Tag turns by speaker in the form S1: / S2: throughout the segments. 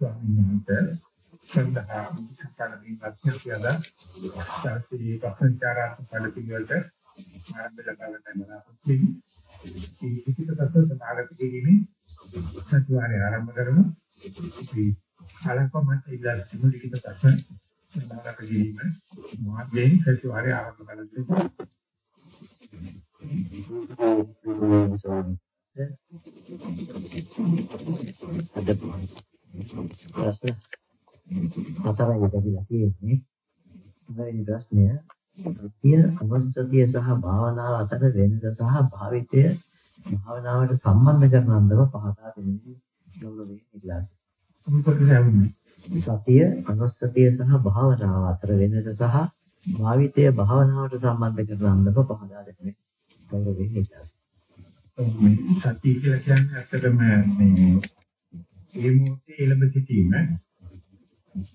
S1: ස්වාමීන් වහන්සේ සඳහා කලින් අත්‍යවශ්‍යද සාස්ත්‍රීය පසංචාරාත්මක පරිපිළිවෙලට ආරම්භ ලබාගන්න බලාපොරොත්තු වෙමි. මේ කිසිත තත්ත්ව සමාගත කිරීමේ සත්‍යාරය ආරම්භ කරමු. අපි කාලකමත් ඉල්ලා සිමු ලිඛිත ප්‍රශ්න සමාගත කිරීම මාර්ගයෙන් සත්‍යාරය ආරම්භ කරමු.
S2: අද ප්‍රශ්න හතරයි තිබිලා තියෙන්නේ. මේ ප්‍රශ්නය සතිය අවශ්‍යතිය සහ භාවනාව අතර වෙනස සහ භාවිතය භාවනාවට සම්බන්ධ කරන අන්දම පහදා දෙන්නේ ගෞරවයෙන් ඉල්ලා සතිය අනුස්සතිය සහ භාවනාව අතර වෙනස සහ භාවිතය භාවනාවට සම්බන්ධ කරන අන්දම පහදා දෙන්නේ ගෞරවයෙන් ඉල්ලා
S1: සතිය කියලා කියන්නේ ඇත්තටම මේ ඒ මොහොතේ එළඹ සිටීම.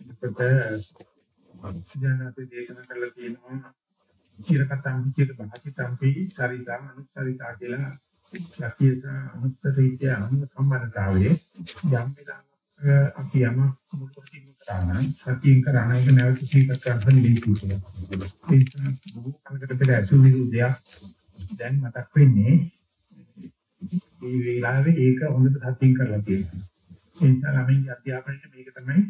S1: එතකොට දැන් අපි දේශනා කරලා තියෙනවා චිරකතම් විචිත භාසිතම්පි සරිතම් අනුසරිතා කියලා. සතිය සහ අනුත්තරීත්‍ය අනු සම්බන්ධතාවයේ යම් විදිහක් අපි යම මුල් කොටින් කරාන සතියෙන් කරාන එක නැවත සිහිපත් කරන්න දෙන්නේ කියලා. ඒ නිසා බොහෝ කලකට පෙර අසුවිදු දෙයක්. දැන් මතක් වෙන්නේ මේ වෙලාවේ ඒක හොඳට සතියෙන් කරලා තියෙනවා. ඒ නිසා ළමයි අධ්‍යාපනයේ මේක තමයි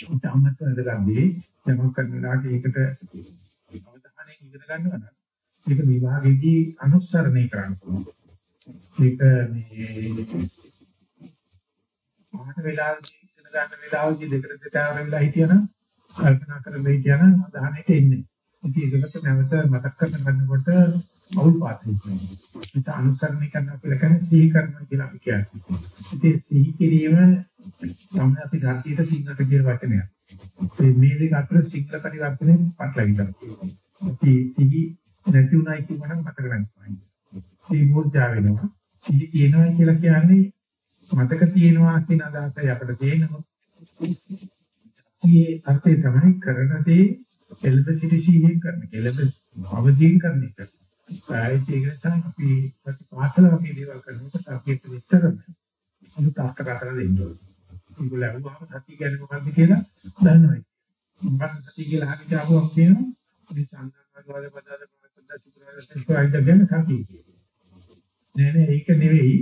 S1: උදාමත් වැදගත්දී යමක් කරන වෙලාවට ඒකට අවධානයෙන් ඉගෙන ගන්නවා නම් ඒක විභාගයේදී අනුසරණය කරන්න පුළුවන්. ඒක මේ පාට වෙලාවදී ඉගෙන ගන්න වෙලාවදී දෙකට දෙතාව වෙලා හිටියනම් කල්පනා කරලා හිටියනම් අවධානයට එන්නේ. ඉතින් ඒකට නැවත මතක් කරගෙන ගන්නකොට අවුල් පාත් වෙනවා. ඒක අනුසරණය කරනවා කියලා කියන්නේ සිහි කරනවා කියලා අපි කියන්නේ. ඉතින් සිහි කිරීම තමයි අපි ධර්තියට සිංහලට කියන වචනය. මේ මේ දෙක අතර සිංහල පරිවර්තනය පටලවිලා තියෙනවා. අපි සිහි නැති උනායි කියනනම් මතක ගන්නවා. සිහි මෝර්ජා වෙනවා. සිහි කියනවා කියලා කියන්නේ මතක තියෙනවා කියන අදහසයි අපිට තේරෙනවා. මේ අර්ථය තමයි කරන දේ එළඹ සිටි සීයෙන් කරන. එළඹ අවදීන් කරන එක. ඒක නිසා අපි ප්‍රතිපාසල අපි දේවල් කරනකොට අපි ඒක විස්තර කරනවා. අලුත් අර්ථ කතා දෙන්න ඕනේ. ඒගොල්ලෝ අහුවාම සතිය කියන්නේ මොකක්ද කියලා දන්නවා. මොකක්ද සතිය කියලා අහගෙන ආවම කියනවා මේ සංඝාතවල පදාද පොතද සුපරාද සංස්කෘතිය ගැන සතිය කියනවා. නෑ නෑ ඒක නෙවෙයි.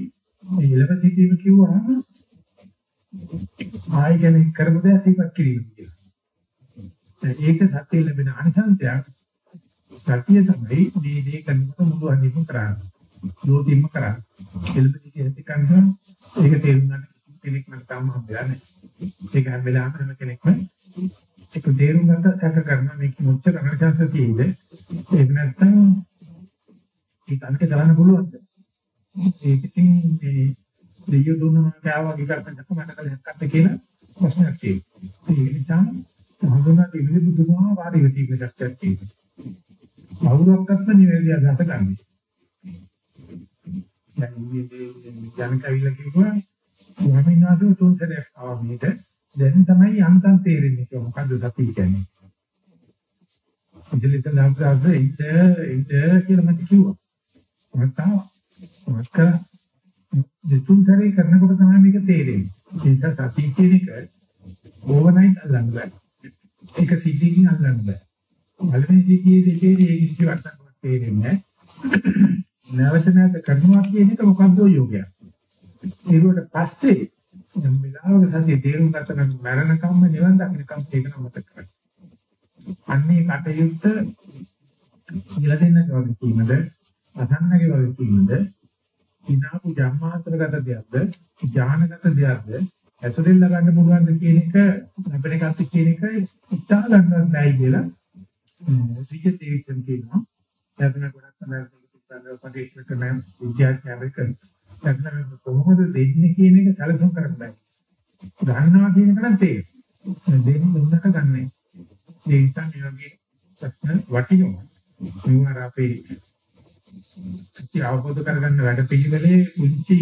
S1: මේ ඉලව සිටීම කිව්වහම ආය ගැන කරමු දෙයක් ඉවත් කිරීම කියලා. ඒක සතිය ලැබෙන අනිසංසයක්. සතිය තමයි මේ දේ කරනකොට මුළු අනිත්ම කරන්නේ. යෝතිම්ම කරන්නේ. ඉලව සිටී කරනවා ඒක තේරුම් ගන්න කෙනෙක් නම් තාම හම්බෙලා නැහැ. ඒක හැම වෙලාවෙම හැම කෙනෙක්ම ඒක තේරුම් ගන්න සැක කරනවා මේක මොච්චර අනචාන්ස තියෙයිද? ඒක නැත්තම් ඒක අනික දාන්න පුළුවන්ද? ඒක ඉතින් මේ දෙයියෝ දුන්නම කෑවා විකල්පයක් මට කල හැක්කත් කියලා ප්‍රශ්නයක් තියෙනවා. ඒ නිසා හඳුනා දෙන්නේ බුදුමහා වාරි විදිහට දැක්කක් තියෙනවා. කවුරක්වත් නිවැරදි අදහස ගන්න. දැන් මේ ජනකවිල කිව්වා ස්වාමීන් වහන්සේ තුන් සැරයක් ආවා මේක. දැන් තමයි යන්තම් තේරෙන්නේ ඒක මොකද්ද සතිය කියන්නේ. ඉතින් ලාම්සාද ඉත ඉත කියලා මට කිව්වා. මම තාම මට දෙතුන් සැරේ කරනකොට තමයි මේක තේරෙන්නේ. ඒක සතිය කියන එක ඕවනයිට් අල්ලන්න බෑ. ඒක සිද්ධියකින් අල්ලන්න බෑ. පළවෙනි සිද්ධියේ දෙකේදී ඒ කිසි වටක් තේරෙන්නේ නැහැ. නැවත නැවත කරනවා කියන එක මොකද්ද යෝගයක්. ඒකට පස්සේ යම් වෙලාවක සතිය තේරුම් ගන්න මරණකම්ම නිවන් දකින්නකම් ඒක නම් මතක කරගන්න. අන්නේ කටයුත්ත කියලා දෙන්නක වගේ කීමද අසන්නගේ වගේ කීමද ඉනාපු ජම්මාන්තරගත දෙයක්ද ඥානගත දෙයක්ද ඇතුලෙන් ලබන්න පුළුවන්ද කියන එක ලැබෙන එකත් කියන එක ඉස්සා ගන්නත් බැයි කියලා විජිතේවිචන් කියනවා. එතන ගොඩක් තමයි ඒක පරිශීලනය කරන විද්‍යාඥයෙක් කරනවා. නැත්නම් කොහොමද දෙන්නේ කියන එක සැලසුම් කරන්න බෑ. ගන්නවා කියන එක නම් තේරෙනවා. දෙන්න දුන්නට ගන්නෑ. ඒ නිසා මේ වගේ ප්‍රශ්න වටිනවා. මේවා අපේ ඉති අවබෝධ කරගන්න වැඩ පිළිවෙලේ උන්චි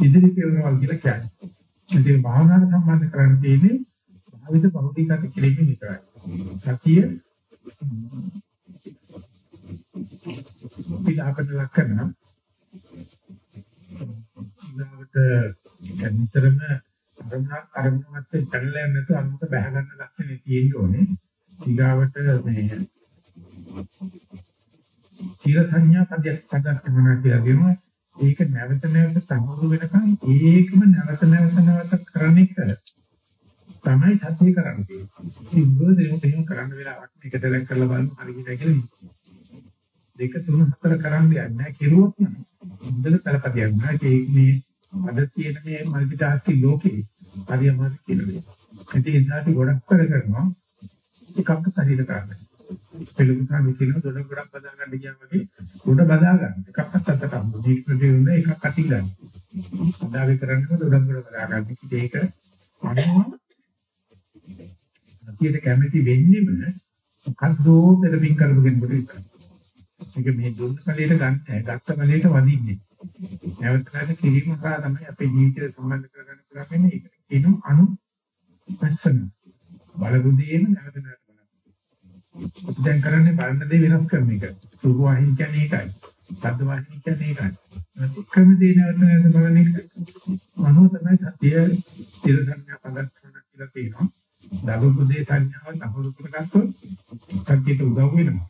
S1: ඉදිරි පියවරවල් කියලා කියන්නේ. ඉතින් භාවනාවට සම්බන්ධ කරන්න තියෙන්නේ භාවිත භෞතිකත් කිරීම විතරයි. සතිය ලාභට ලක් කරනවා. ඊළඟට නිතරම අරමුණ අරමුණත් පැනලා නැතුව අනුත බහ ගන්න ලක්ෂණේ තියෙන්න ඕනේ. ඊගාවට මේ චිර සංඥා පදයක් පදක් කරනවා කියලා කියනවා. ඒක නැවත නැවත සමුදු වෙනකන් ඒකම නැවත නැවත නැවත කරන එක තමයි සත්‍ය කරන්නේ. ඉතින් බෝධියට එහෙම කරන්න වෙලාවක් මේක දැලක් කරලා බලන්න හරියට කියලා. දෙක තුන හතර කරන්න යන්නේ නැහැ කිරුවොත් නෑ. හොඳට පළපදියක් නෑ. ඒක මේ අද තියෙන මේ මල්ටි ටාස්කින් ලෝකේ හරියම කියලා. ඉතින් ඒකට ගොඩක් වැඩ කරනවා. එකක් හරියට කරන්නේ. පෙළුකුසාමි කියන දොඩ ගොඩක් බදා ගන්න ගියාම වගේ උඩ බදා ගන්න. එකක් අත්තට අම්බු. මේක ප්‍රතිඋන්න එකක් අතින් ගන්න. බදාවේ කරන්නේ දොඩ ගොඩ බදා ගන්න. ඉතින් ඒක අනුව අපිට කැමති වෙන්නේම මොකද්දෝ පෙරමින් කරපු කෙනෙකුට විතරයි. ඒක මේ දුන්න කලයට ගන්න ගත්ත කලයට වදින්නේ. නැවත නැවත කිරීම කරා තමයි අපේ ජීවිතය සම්බන්ධ කරගන්න පුළුවන් වෙන්නේ. ඒක කියන අනු පස්සන. බලබුදීන නැවත නැවත බලන්න. දැන් කරන්නේ බලන දේ වෙනස් කරන එක. රූප වාහිනිය කියන්නේ ඒකයි. ශබ්ද වාහිනිය කියන්නේ ඒකයි. එකම දේ නැවත නැවත බලන එක. මනෝ තමයි සතිය ඉර සංඥා පදක් කියලා තියෙනවා. දරුපදේ සංඥාව තහවුරු කරගත්තොත් කට්ටියට උදව් වෙනවා.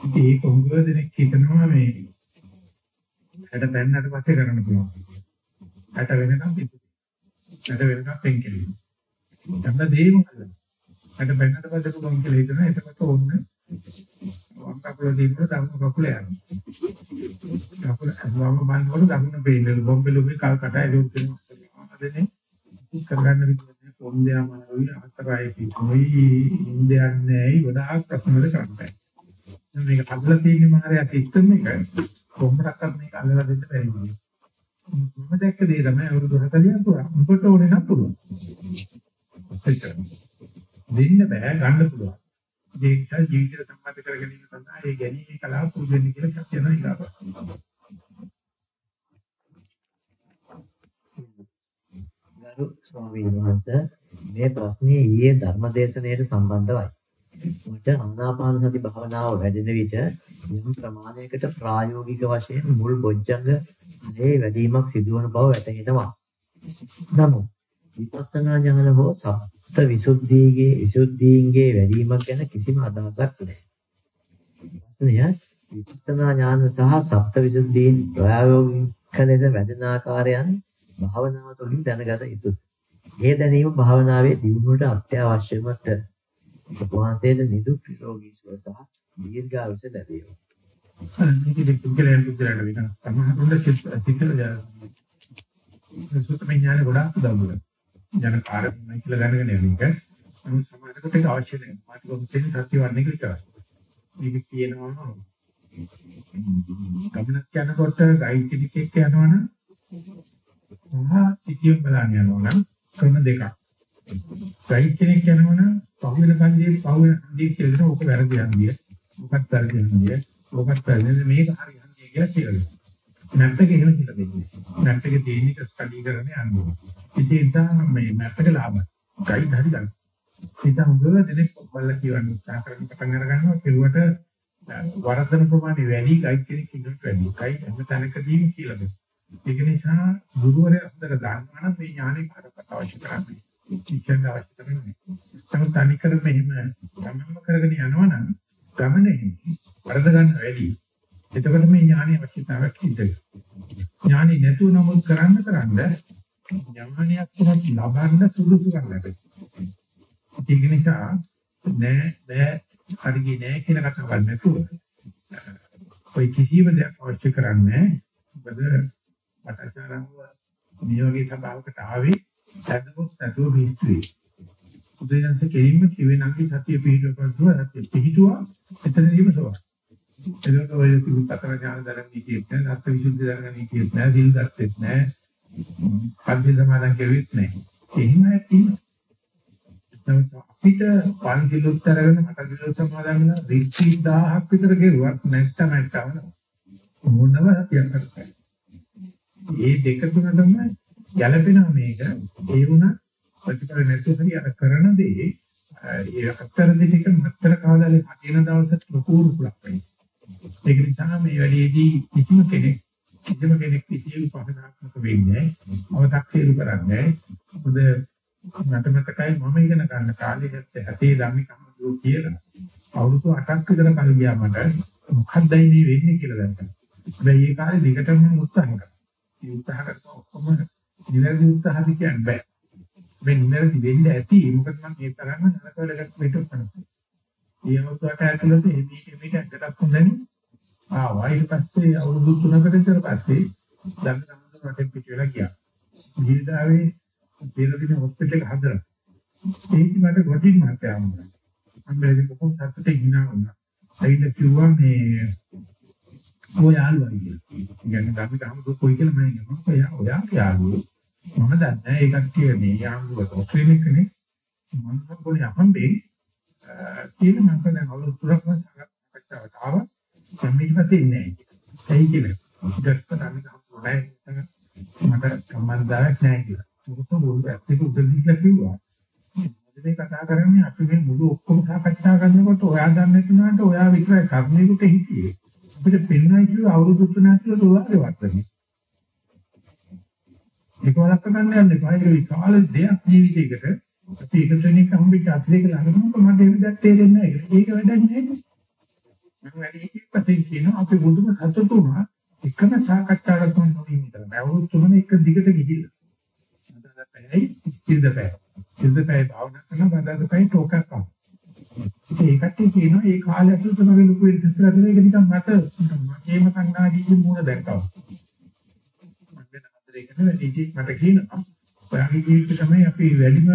S1: ඉතින් ඒක උගව දෙනෙක් හිතනවා මේ හැට බැන්නට පස්සේ කරන්න පුළුවන්. හැට වෙනකම් පිටු. හැට වෙනකම් පෙන්කෙලි. තමයි දේ මොකද? හැට බැන්නට පස්සේ පුළුවන් කියලා හිතනවා. එතකොට ඕන්න වම් කකුල දින්න දකුණු කකුල යනවා. කකුල වම් බන්නකොට දකුණ පේන්නේ. බොම්බෙලුගේ කල් කටයි ලෝක දෙනවා. අදනේ කරගන්න විදිහ කොන්දයාමාරුයි අතරයි කිසොයි ඉන්දයන් නැයි ගොඩාක් ප්‍රශ්න වල කරන්නේ. මේක හදලා තියෙන්නේ මාරයා සිස්ටම් එක. කොහොමදක්වත් මේක අල්ලලා දෙන්න බැරි නේද? මම දැක්ක දේ තමයි අවුරුදු 40ක් පුරා උඹට ඕනේ නම් පුළුවන්. දෙන්න බෑ ගන්න පුළුවන්. ඒ නිසා ජීවිතය සම්බන්ධ කරගෙන ඉන්න සඳහා ඒ ගැනීම කලාව පුරුදු වෙන්න කියලා කියනවා ඊළඟට.
S2: ගරු ස්වාමීන් වහන්සේ මේ ප්‍රශ්නේ ඊයේ ධර්මදේශනයට සම්බන්ධවයි. මට ආනාපාන සති භාවනාව වැඩෙන විට යම් ප්‍රමාණයකට ප්‍රායෝගික වශයෙන් මුල් බොජ්ජංග නේ වැඩිමක් සිදුවන බව වැටහෙනවා. නමුත් විපස්සනා ඥාන හෝ සප්ත විසුද්ධියේ විසුද්ධීන්ගේ වැඩිමක් ගැන කිසිම අදහසක් නැහැ. ප්‍රශ්නය විපස්සනා ඥාන සහ සප්ත විසුද්ධීන් ප්‍රායෝගික ලෙස වැඩෙන ආකාරයන් භාවනාව තුළින් දැනගත යුතුයි. මේ දැනීම භාවනාවේ දියුණුවට අත්‍යවශ්‍යමත් වහන්සේට නිදුක් නිරෝගී සුව සහ දීර්ඝායුෂ ලැබේවා.
S1: මේකේ පුද්ගලයන් පුද්ගලයන් වෙන සමහරුන්ට චිත්තල සුත්තම ඥාන ගොඩාක් උදව් වෙනවා. ජන කාර්යමයි කියලා දැනගෙන යන එක. නමුත් සමහරකට ඒක අවශ්‍ය නැහැ. මාතෘකාව තියෙන සත්‍ය වන්නේ කියලා. මේක කියනවා ගමනක් යනකොට ගයිඩ් කෙනෙක් යනවනම් මහා සිටියම් බලන්න යනවනම් ක්‍රම දෙකක්. ගයිඩ් කෙනෙක් යනවනම් පහුවෙන කන්දේ පහුවෙන කන්දේ කියලා ඕක වැරදි යන්නේ. මොකක්ද වැරදි යන්නේ? මොකක්ද වැරදි මේක හරි යන්නේ කියලා කියලා. මැප් එක එහෙම කියලා දෙන්නේ. මැප් එකේ තියෙන එක ස්ටඩි කරන්න යන්නේ. ඉතින් ඒක මේ මැප් එක ලාභයි. ගයිඩ් හරි ගන්න. ඒක හොඳට දෙනෙක් බලලා කියවන්න උත්සාහ කරන පටන් අර ගන්නවා කෙරුවට වරදන ප්‍රමාණය වැඩි ගයිඩ් කෙනෙක් ඉන්නට වැඩි. ගයිඩ් හැම තැනකදීම කියලා දෙනවා. ඒක නිසා ගුරුවරයා හොඳට දන්නවා නම් මේ ඥානෙ කරකට අවශ්‍ය කරන්නේ. ඉච්ඡෙන් අවශ්‍ය කරන්නේ. තමයි තනිකර මෙහෙම තමම කරගෙන යනවනම් ගමනේ වරද ගන්න වැඩි. එතකොට මේ ඥානෙ අවශ්‍යතාවයක් ඉඳලා. ඥානෙ නැතුව නමුත් කරන්න කරන්න ඥානයක් තුනක් ලබන්න සුදුසුකම් ලැබෙනවා. ඒක නිසා නෑ බෑ හරියි නෑ කියන කතාවක් නැතුව ඔය කිසිම දෙයක් අවශ්‍ය කරන්නේ නැහැ. මටචාරංග මේ වගේ සභාවකට ආවේ දැනුත් නැතුව හිස්සේ. උදේන්ස කෙලින්ම කිව්වේ නම් සතිය පිහිටවපුවා සතිය පිහිටුවා එතනදීම සෝවා. එතකොට ඔය තිබුතතර ඥාන දරන්නේ කියත් නෑ, සත්‍ය විසුද්ධි දරන්නේ කියත් නෑ, දිල් ගත්තෙත් නෑ, පන්ති සමාදන් කෙරුවෙත් නෑ. එහෙමයි තියෙන්නේ. අපිට පන්ති උත්තරගෙන මට දිල් සමාදන් වෙන රිට්‍රීට් 1000ක් විතර කෙරුවත් නැත්තම් නැත්තම මොනව හතියක් කරන්නේ. ඒ දෙක තුනටම ගැළපෙනවා මේක. ඒ වුණා ප්‍රතිඵල නැතුව හරි අර කරන දේ ඒ අත්තර දෙක මත්තර කාලේ හදින දවසට ලොකු රුකුලක් වෙනවා. ඒක නිසා මේ වැඩි ඒදී කිසිම කෙනෙක් කිසිම කෙනෙක් කිසිම පහදාත්මක වෙන්නේ නැහැ. අව탁සීරු කරන්නේ නැහැ. මොකද මට මතකයි මම ඉගෙන ගන්න කාලේ හැතේ ධම්මිකම දෝ කියලා. අවුරුදු 8ක් විතර කල් ගියා මට. මොකක්දයි මේ වෙන්නේ කියලා දැක්කා. හැබැයි ඒ කාලේ දිගටම මම උත්සාහ කරා. ඒ උත්සාහ කරපුවා ඔක්කොම නිවැරදි උත්සාහද කියන්න බෑ. මේ නිවැරදි වෙන්න ඇති. මොකද මම මේ තරම්ම නලකවලකට පිටුප්පන. ඒ අවුරුද්දට ඇතුළත එදී මේක ඇත්තටම හොඳනේ. ආවා ඊට පස්සේ අවුරුදු 3කට විතර පස්සේ දැන් සම්මුත රටෙන් පිට වෙලා ගියා. ජීවිතාවේ පෙරදින හොස්පිටල් එක හදලා. ඒක මට ගොඩින් මාත්‍යා වුණා. මම මේක කොහොමද සතුටේ ඉන්නා වුණා. ඒිට කිව්වා මේ ඔය යාළුවා කියලා. කියන්නේ අපි තාම කොයි කියලා මම කියනවා. ඔයා ඔයා යාළුවෝ. මම දන්නේ ඒ කට්ටිය මේ යාළුවා ඔස්ට්‍රේලියාවේ කෙනෙක්. මම කොහොමද යහම්බේ කියලා මම දැන් අවුරුදු තුනක් සාකච්ඡාවට ආවා. මම ඊට පස්සේ ඉන්නේ නැහැ. ඇයි කියලා. ඊට පස්සේ මට සම්බන්ධතාවයක් නැහැ කියලා. මොකද මොකද ඇත්තට උදලිලා කිව්වා. මේ කතා කරන්නේ අපි මේ මුළු ඔක්කොම සාකච්ඡා කරනකොට ඔයා දන්නේ නැතුනට ඔයා විතරයි කර්මයකට හිතියේ. අපිට පෙන්වයි කියලා අවුරුදු තුනක් කියලා ඔයාගේ වත්තනේ. ඒක වලක් ගන්න යන්න එපා. ඒක විශාල දෙයක් ජීවිතයකට අපි එක ට්‍රේනින් හම්බෙච්ච අත්ලේක ළඟනකොට මට ඒක දැක් තේරෙන්නේ නැහැ. ඒක වැඩක් නෑ. මම වැඩි ඉක්පතේ කියනවා අපි බුදුම සතුටු වුණා එකම සාකච්ඡාවක් තුන නොවීම විතර. අවුරුදු තුනම එක දිගට ගිහිල්ලා. අදලා පැයයි ඉඳ පැය. ඉඳ පැය භාවනා කරනවා බදාද පැය ටෝකක් ආවා. ඒකට කියනවා ඒ කාලය ඇතුළත මගේ ලොකු වෙනසක් ඒක නිකන් මට මගේම කන්නාඩියේ මූණ දැක්කා. මම වෙන හතරේකට වැඩි මට කියනවා ඔයාගේ ජීවිතේ තමයි අපි වැඩිම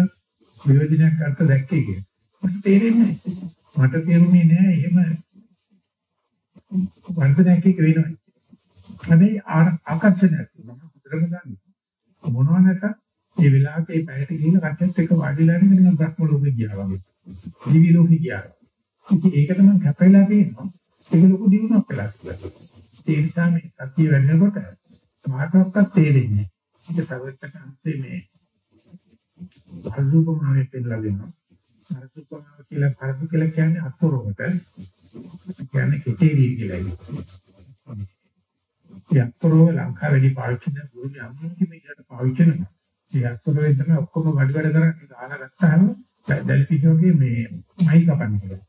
S1: ප්‍රයෝජනයක් අර්ථ දැක්කේ කියලා. මට තේරෙන්නේ නැහැ. මට තේරුනේ නෑ එහෙම වර්ධනයක් එක වෙනවා. හැබැයි ආකර්ෂණයක් මම හොඳටම දන්නවා. මොනවා නැත මේ වෙලාවට මේ පැයට ගිහින් කට්ටියත් එක්ක වාඩිලා ඉන්න නිකන් බ්‍රහ්ම ලෝකෙ ගියා වගේ. දිවි ලෝකෙ ගියා. ඉතින් ඒක තමයි කැපෙලා තියෙනවා. ඒක ලොකු දිනුවක් වෙලා තියෙනවා. ඒ නිසා මේ සතිය වෙන්නකොට කාටවත් තේරෙන්නේ නැහැ. ඒක තවත් අංශේ මේ පරිසුපමාවේ පෙන්නලා දෙනවා. පරිසුපමාව කියලා පරිසු කියලා කියන්නේ අත්තරොකට. කියන්නේ කෙටේරිය කියලා කියනවා. ඒ අත්තරෝ ලංකාවේදී පාවිච්චි කරන ගුරුගේ අම්මගේ මේකට පාවිච්චි කරනවා. ඒ අත්තරෝ තමයි ඔක්කොම වැඩ වැඩ කරන්නේ දාලා ගත්තාම දැල්පිටෝගේ මේ මයි කපන්නේ කියලා.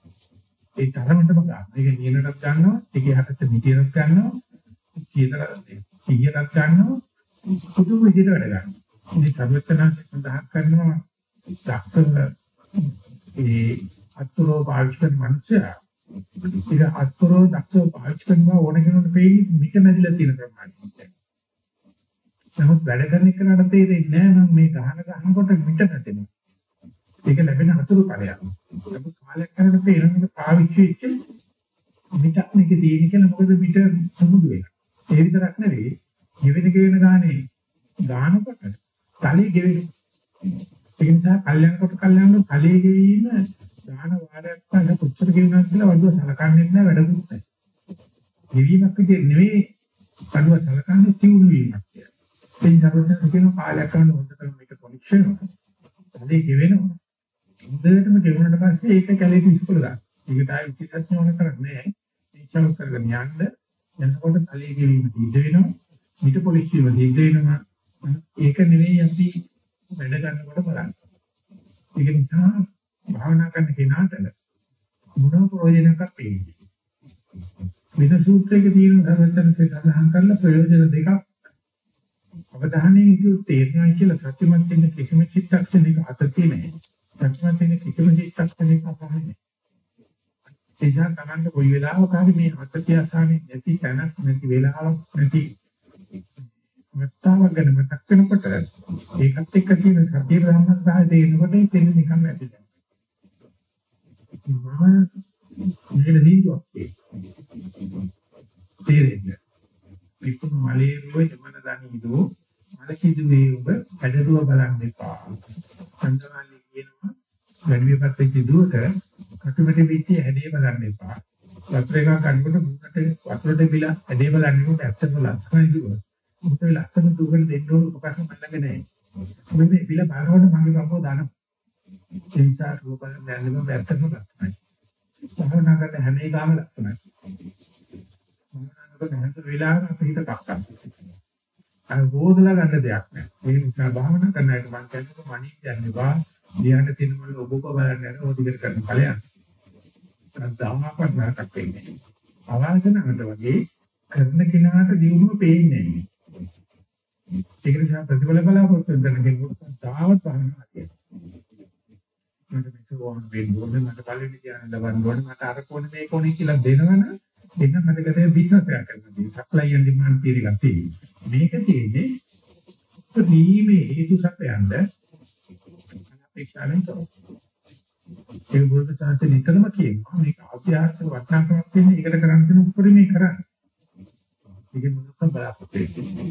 S1: ඒ තරමටම ගන්න. ඒක නියනටත් ගන්නවා, ඒකේ හතට මිටියටත් ගන්නවා, කීයටත් කීයටත් ගන්නවා. පුදුම විදිහට වැඩ ගන්නවා. මේ සර්වඥාන්සේ සඳහන් කරනවා දක්ෂල ඒ අත්තරෝ පාවිච්චි කරන මනුස්සයා ඒක අත්තරෝ දක්ෂව පාවිච්චි කරනවා ඕන කෙනෙකුට පෙයි මික මැදිලා තියෙන ප්‍රමාණය. නමුත් වැඩ කරන එක නට තේරෙන්නේ නැහැ මම මේ ගහන ගහනකොට මිට නැතෙනවා. ඒක ලැබෙන අතුරු ඵලයක්. නමුත් කාලයක් කරනකොට තේරෙන්නේ පාවිච්චි වෙච්ච මිටක් මේක තියෙන කියලා මොකද මිට සමුදු වෙනවා. ඒ විතරක් නෙවෙයි ජීවිත ගෙවෙන ගානේ ගානකොට තලයේ ගෙවෙන. ඒ නිසා කල්යන කොට කල්යන තලයේ ගෙවීම දාන වාරයක් පස්සේ කොච්චර ගෙවනවා කියලා වඩුව සලකන්නේ නැහැ වැඩකුත් නැහැ. ගෙවීමක් විදිහට නෙවෙයි වඩුව සලකන්නේ තියුණු වීමක් කියලා. ඒ නිසා කියන කාලයක් කරන හොඳටම මේක පොලිෂ් වෙනවා. තලයේ ගෙවෙනවා. හොඳටම ගෙවුනට පස්සේ ඒක කැලේට ඉස්කෝල දාන්න. ඒකට ආයෙ විශේෂඥ ඕන කරන්නේ නැහැ. ඉච්ඡාව කරගෙන යන්න යනකොට තලයේ ගෙවීම සිද්ධ වෙනවා. ඊට පොලිෂ් වීම සිද්ධ වෙනවා. ඒක නෙවෙයි අපි වැඩ ගන්නකොට බලන්නේ. ඒක නිසා භාවනා කරන කෙනාට මොන ප්‍රයෝජනයක් තියෙන්නේ. විද සූත්‍රයේ තියෙන සමතනසේ සඳහන් කරලා ප්‍රයෝජන දෙකක් අවධානයෙන් ඉතින් තේරෙනවා කියලා සත්‍යමත් වෙන කිසිම චිත්තක්ෂණයක අතතිය නැහැ. සත්‍යමත් වෙන කිසිම චිත්තක්ෂණයක අසහනයි නැහැ. එනිසා තමයි කොයි වෙලාවක හරි මේ අතතිය අසහනේ නැති තැනක් නැති වෙලාවක් නැති වත්තාවක් ගැන මතක් වෙනකොට ඒකත් එක්ක තියෙන සතිය සම්බන්ධතාවය තේරෙනකොට ඒ තේරෙන නිකන් ඇති දැනෙනවා. මම මෙහෙම දීුවක් තේරෙන්නේ. විකුණු මලේ රෝය යමන දනීදෝ මල කිදුවේ ඔබ ඇදරුව බලන්න එපා. සංගමන්නේ කියනවා වැඩිවිපත් වෙච්ච දුවට කටුමැටි පිටිය හැදේ බලන්න එපා. වතුර එකක් ගන්නකොට මුකට වතුරට බිලා හැදේ බලන්නේ ඇත්තම ලස්සනයි දුව. මොකද ලස්සන දුකෙන් දෙන්න ඕන උපකරණ මල්ලගේ නැහැ. මේ පිළ බලනකොට මගේ බබෝ දාන චින්තා රූපයෙන් දැනෙන්න වැත්තම ලස්සනයි. භාවනා කරන හැම එකම ලස්සනයි. භාවනා අපිට හැම වෙලාවෙම අපේ හිත කක්කම්. අර බෝධලා ගන්න දෙයක් නැහැ. ඒ නිසා භාවනා කරන එක මම කියන්නේ මනින් කියන්නේ බා ධ්‍යාන තිනවල ඔබ ඔබ බලන්න යන ඕදිකට කරන ඵලයක්. ශ්‍රද්ධාවක්වත් නරකක් වෙන්නේ නැහැ. අවාසනාවට වගේ කරන කෙනාට දිනුව පේන්නේ නැහැ. ඒක නිසා ප්‍රතිඵල බලාපොරොත්තු වෙන කෙනෙකුට තාවත් භාවනා කියනවා. මට මේක ඕන වෙන්න ඕනේ මට පළවෙනි ධ්‍යාන ලබන්න ඕනේ මට අර කොනේ මේ කොනේ කියලා දෙනවනම් එන්න මතකද බිස්නස් එකක් කරනවා. සප්ලයි ඇන්ඩ් ඩිමාන්ඩ් තියරි එකක් තියෙනවා. මේක තියෙන්නේ ප්‍රීමේ හේතු සපයන්න අපේක්ෂාවෙන් කරනවා. ඒ බුද්ධ ශාස්ත්‍රය නිතරම කියනවා මේක අභ්‍යාස වටනකමක් වෙන්නේ ඒකට කරන්න තියෙන උපරිමේ කරන්නේ. ඒක මොනක්ද බලාපොරොත්තු වෙන්නේ.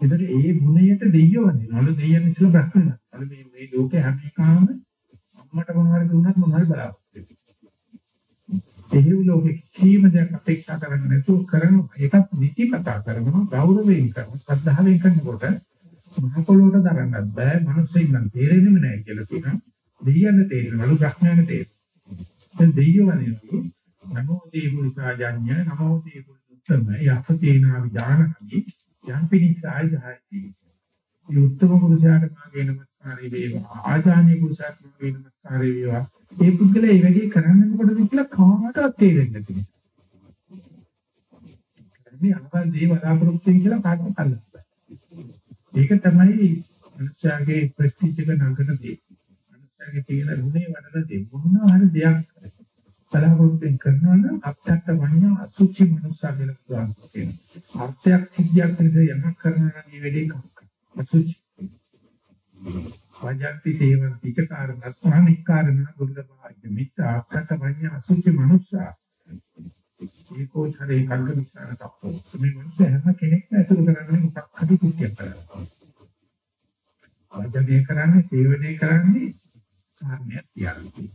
S1: ඒතර ඒ ගුණයට දෙයියෝ වදිනවලු දෙයියන් ඉස්සලා ප්‍රශ්න නෑ. මේ මේ ලෝකේ හැම එකම අම්මට මොනවාරි දුන්නත් මොනවාරි බලාපොරොත්තු වෙනවා. එහෙව් ලෝකෙ කීම දෙයක් අපේක්ෂා කරන්නේ නැතුව කරන එකක් නිතිපතා කරනවා ගෞරවයෙන් කරනවා ශ්‍රද්ධාවෙන් කරනකොට මහ පොළොවට දරන්නත් බෑ මිනිස්සුන් නම් තේරෙන්නේ නැහැ කියලා කියනවා. දෙයියන් තේරෙනවලු ප්‍රඥාන තේරෙනවා දැන් දෙයියෝ වදිනවලු නමෝ දේ පුරුෂාජඤ්ඤ නමෝ දේ පුරුෂුත්තම යපතේනා විඥානකි යම් පිනිසායි ධායති මේ උත්තම පුරුෂයාට මාගේ නමස්කාරය වේවා ආජානීය පුරුෂයාට මාගේ නමස්කාරය වේවා ඒ පුද්ගලයා ඒ වැඩේ කරන්නේ මොකටද කියලා කාටවත් තේරෙන්නේ නැති නිසා. මේ අනවල් දේ බලාපොරොත්තු වෙන කියලා කාටවත් අල්ලන්න බෑ. ඒක තමයි මනුෂ්‍යයාගේ ප්‍රතිචික නඟන දේ. මනුෂ්‍යයාගේ තියෙන රුණේ වඩන දේ. මොනවා හරි දෙයක් බලාපොරොත්තු කරනවා නම් අප්‍රත්‍ය වඤ්ඤා අසුචි මනුෂ්‍යයා කියලා කියනවා. අර්ථයක් සිද්ධියක් විදිහට යමක් කරනවා නම් මේ වෙලේ අසුචි වජන්ති තේවං පිටකාරණ අස්මානිකාරණ දුර්ලභාග්‍ය මිත්‍යා අක්කත වඤ්ඤ අසුචි මනුස්සා ඒකෝ තරේ කංග විචාර තප්පෝ. මේ මනුස්ස හැම කෙනෙක්ම ඇසුරු කරන්නේ මොකක් හරි කුටියක් කරනවා. වජනේ කරන්නේ සේවනයේ කරන්නේ කාර්යයක් තියන්නේ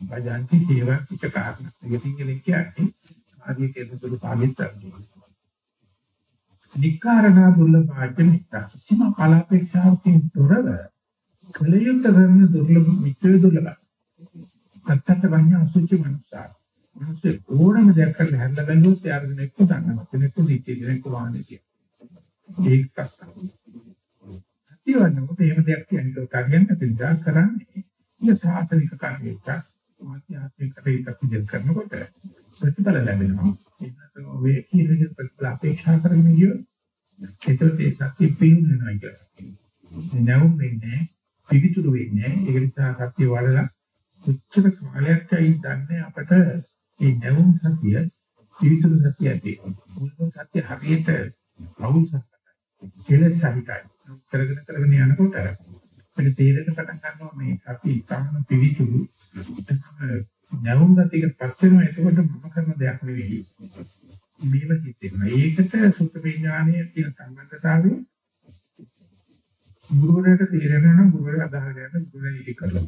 S1: වජන්ති තේවං පිටකාරණ. ඒක සිංහලෙන් කියන්නේ ආදී කියන සුළු පාවිච්චි නිකාරණා දුර්ලභාග්‍ය මිත්‍යා කිසිම කලාපේක්ෂාවකින් තොරව කලියුත් කරන දුර්ලභ මිත්‍ය දුර්ලභ. අත්තත් වඤ්ඤ අසුචි මනසා. මොනසේ ඕනම දෙයක් කරලා හැල්ල බැලුවොත් යාර දෙනෙක් දන්නවා. කෙනෙක් දිටි කෙනෙක් වාහනේ කිය. ඒකක් තමයි. සතියවන්නකොට එහෙම දෙයක් කියන්නේ කාර්යයන් නැතිලා කරන්නේ. ඉතින් සාතනික කාර්යයක් ආධ්‍යාත්මික කටයුතු විදිහට කරනකොට ප්‍රතිඵල ලැබෙනවා. ඒකට ඔය කියන විදිහට ප්‍රතිඵල අපේක්ෂා කරගෙන ගියොත් ඒතර ඒ සත්‍ය පිළිගන්න වෙනවා කියන්නේ. නැවුම් වෙන්නේ පිළිතුරු වෙන්නේ ඒක නිසා සත්‍ය වලලා උච්චර කාලයක් ඇයි දන්නේ අපට මේ නැවුම් සත්‍ය පිළිතුරු සත්‍ය ඇති මුල්ම සත්‍ය හරියට අවුල් සත්‍යයි කෙලෙස් සහිතයි කරගෙන කරගෙන යනකොට අපිට තේරෙන්න පටන් ගන්නවා මේ සත්‍ය ඉතාම පිළිතුරු නැවුම් ගතියකට පත් වෙනවා එතකොට මම කරන දෙයක් නෙවෙයි මේව හිතෙනවා ඒකට සුත්ත විඥානයේ තියෙන සම්බන්ධතාවය ගුරුවරයාට තේරෙනවා නම් ගුරුවරයා අදහගෙන යන ගුරුවරයා ඉලි කරලා.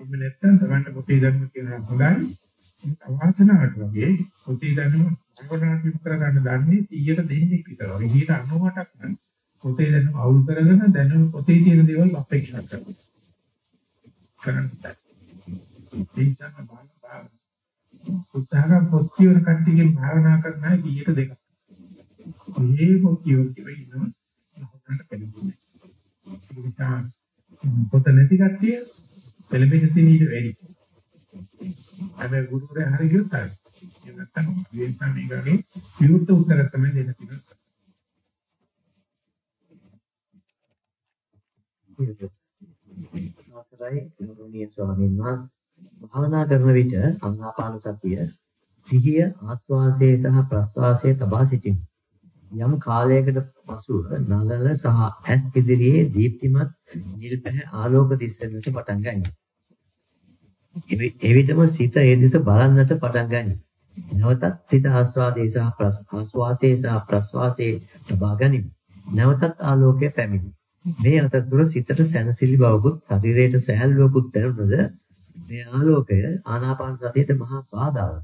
S1: එimhe නැත්තම් තමන්ට පොතේ ධර්ම කියනවා හොඳයි. අවාසනාවට වගේ පොතේ ධර්ම සංගණන විප කර ගන්න දන්නේ 100ට දෙන්නේ විතර. වගේ 98ක් නම් පොතේ ධර්ම අවුල් කරගෙන දැනුම පොතේ තියෙන දේවල් අපේක්ෂා කරනවා. කරන්නේ. ඒ නිසා බාන උත්සාහ පොත් කියවන කට්ටියගෙන් භාවනා කරන අය 100ට දෙකක්. මේ පොත් කියවන්නේ ඉන්නවා. ගන්නට පෙළඹුණේ. ඒ නිසා පොත නැති කට්ටිය පෙළඹෙන තියෙන ඊට වැඩි. හැබැයි ගුරුවරයා හරි ගියොත් හරි. ඒ නැත්තම් වේසන් මේකගේ විරුද්ධ උත්තර තමයි දෙන්න තියෙන්නේ.
S2: අවසරයි ගෞරවනීය ස්වාමීන් වහන්සේ භාවනා කරන විට ආනාපාන සතිය සිහිය ආස්වාසයේ සහ ප්‍රස්වාසයේ තබා සිටිමු. යම් කාලයකට පසුව නලල සහ ඇස් ඉදිරියේ දීප්තිමත් නිල් පැහැ ආලෝක දිස්සෙන්නට පටන් ගනී. එවිටම සිත ඒ දෙස බලන්නට පටන් ගනී. නැවතත් සිත ආස්වාදයේ සහ ප්‍රස්වාසයේ සහ ප්‍රස්වාසයේ තබා ගනිමි. නැවතත් ආලෝකය පැමිණි. මේ අතරතුර සිතට සැනසෙලි බවකුත් ශරීරයට සැහැල්ලුවකුත් දැනුණද මේ ආලෝකය ආනාපාන සතියට මහා බාධාවක්.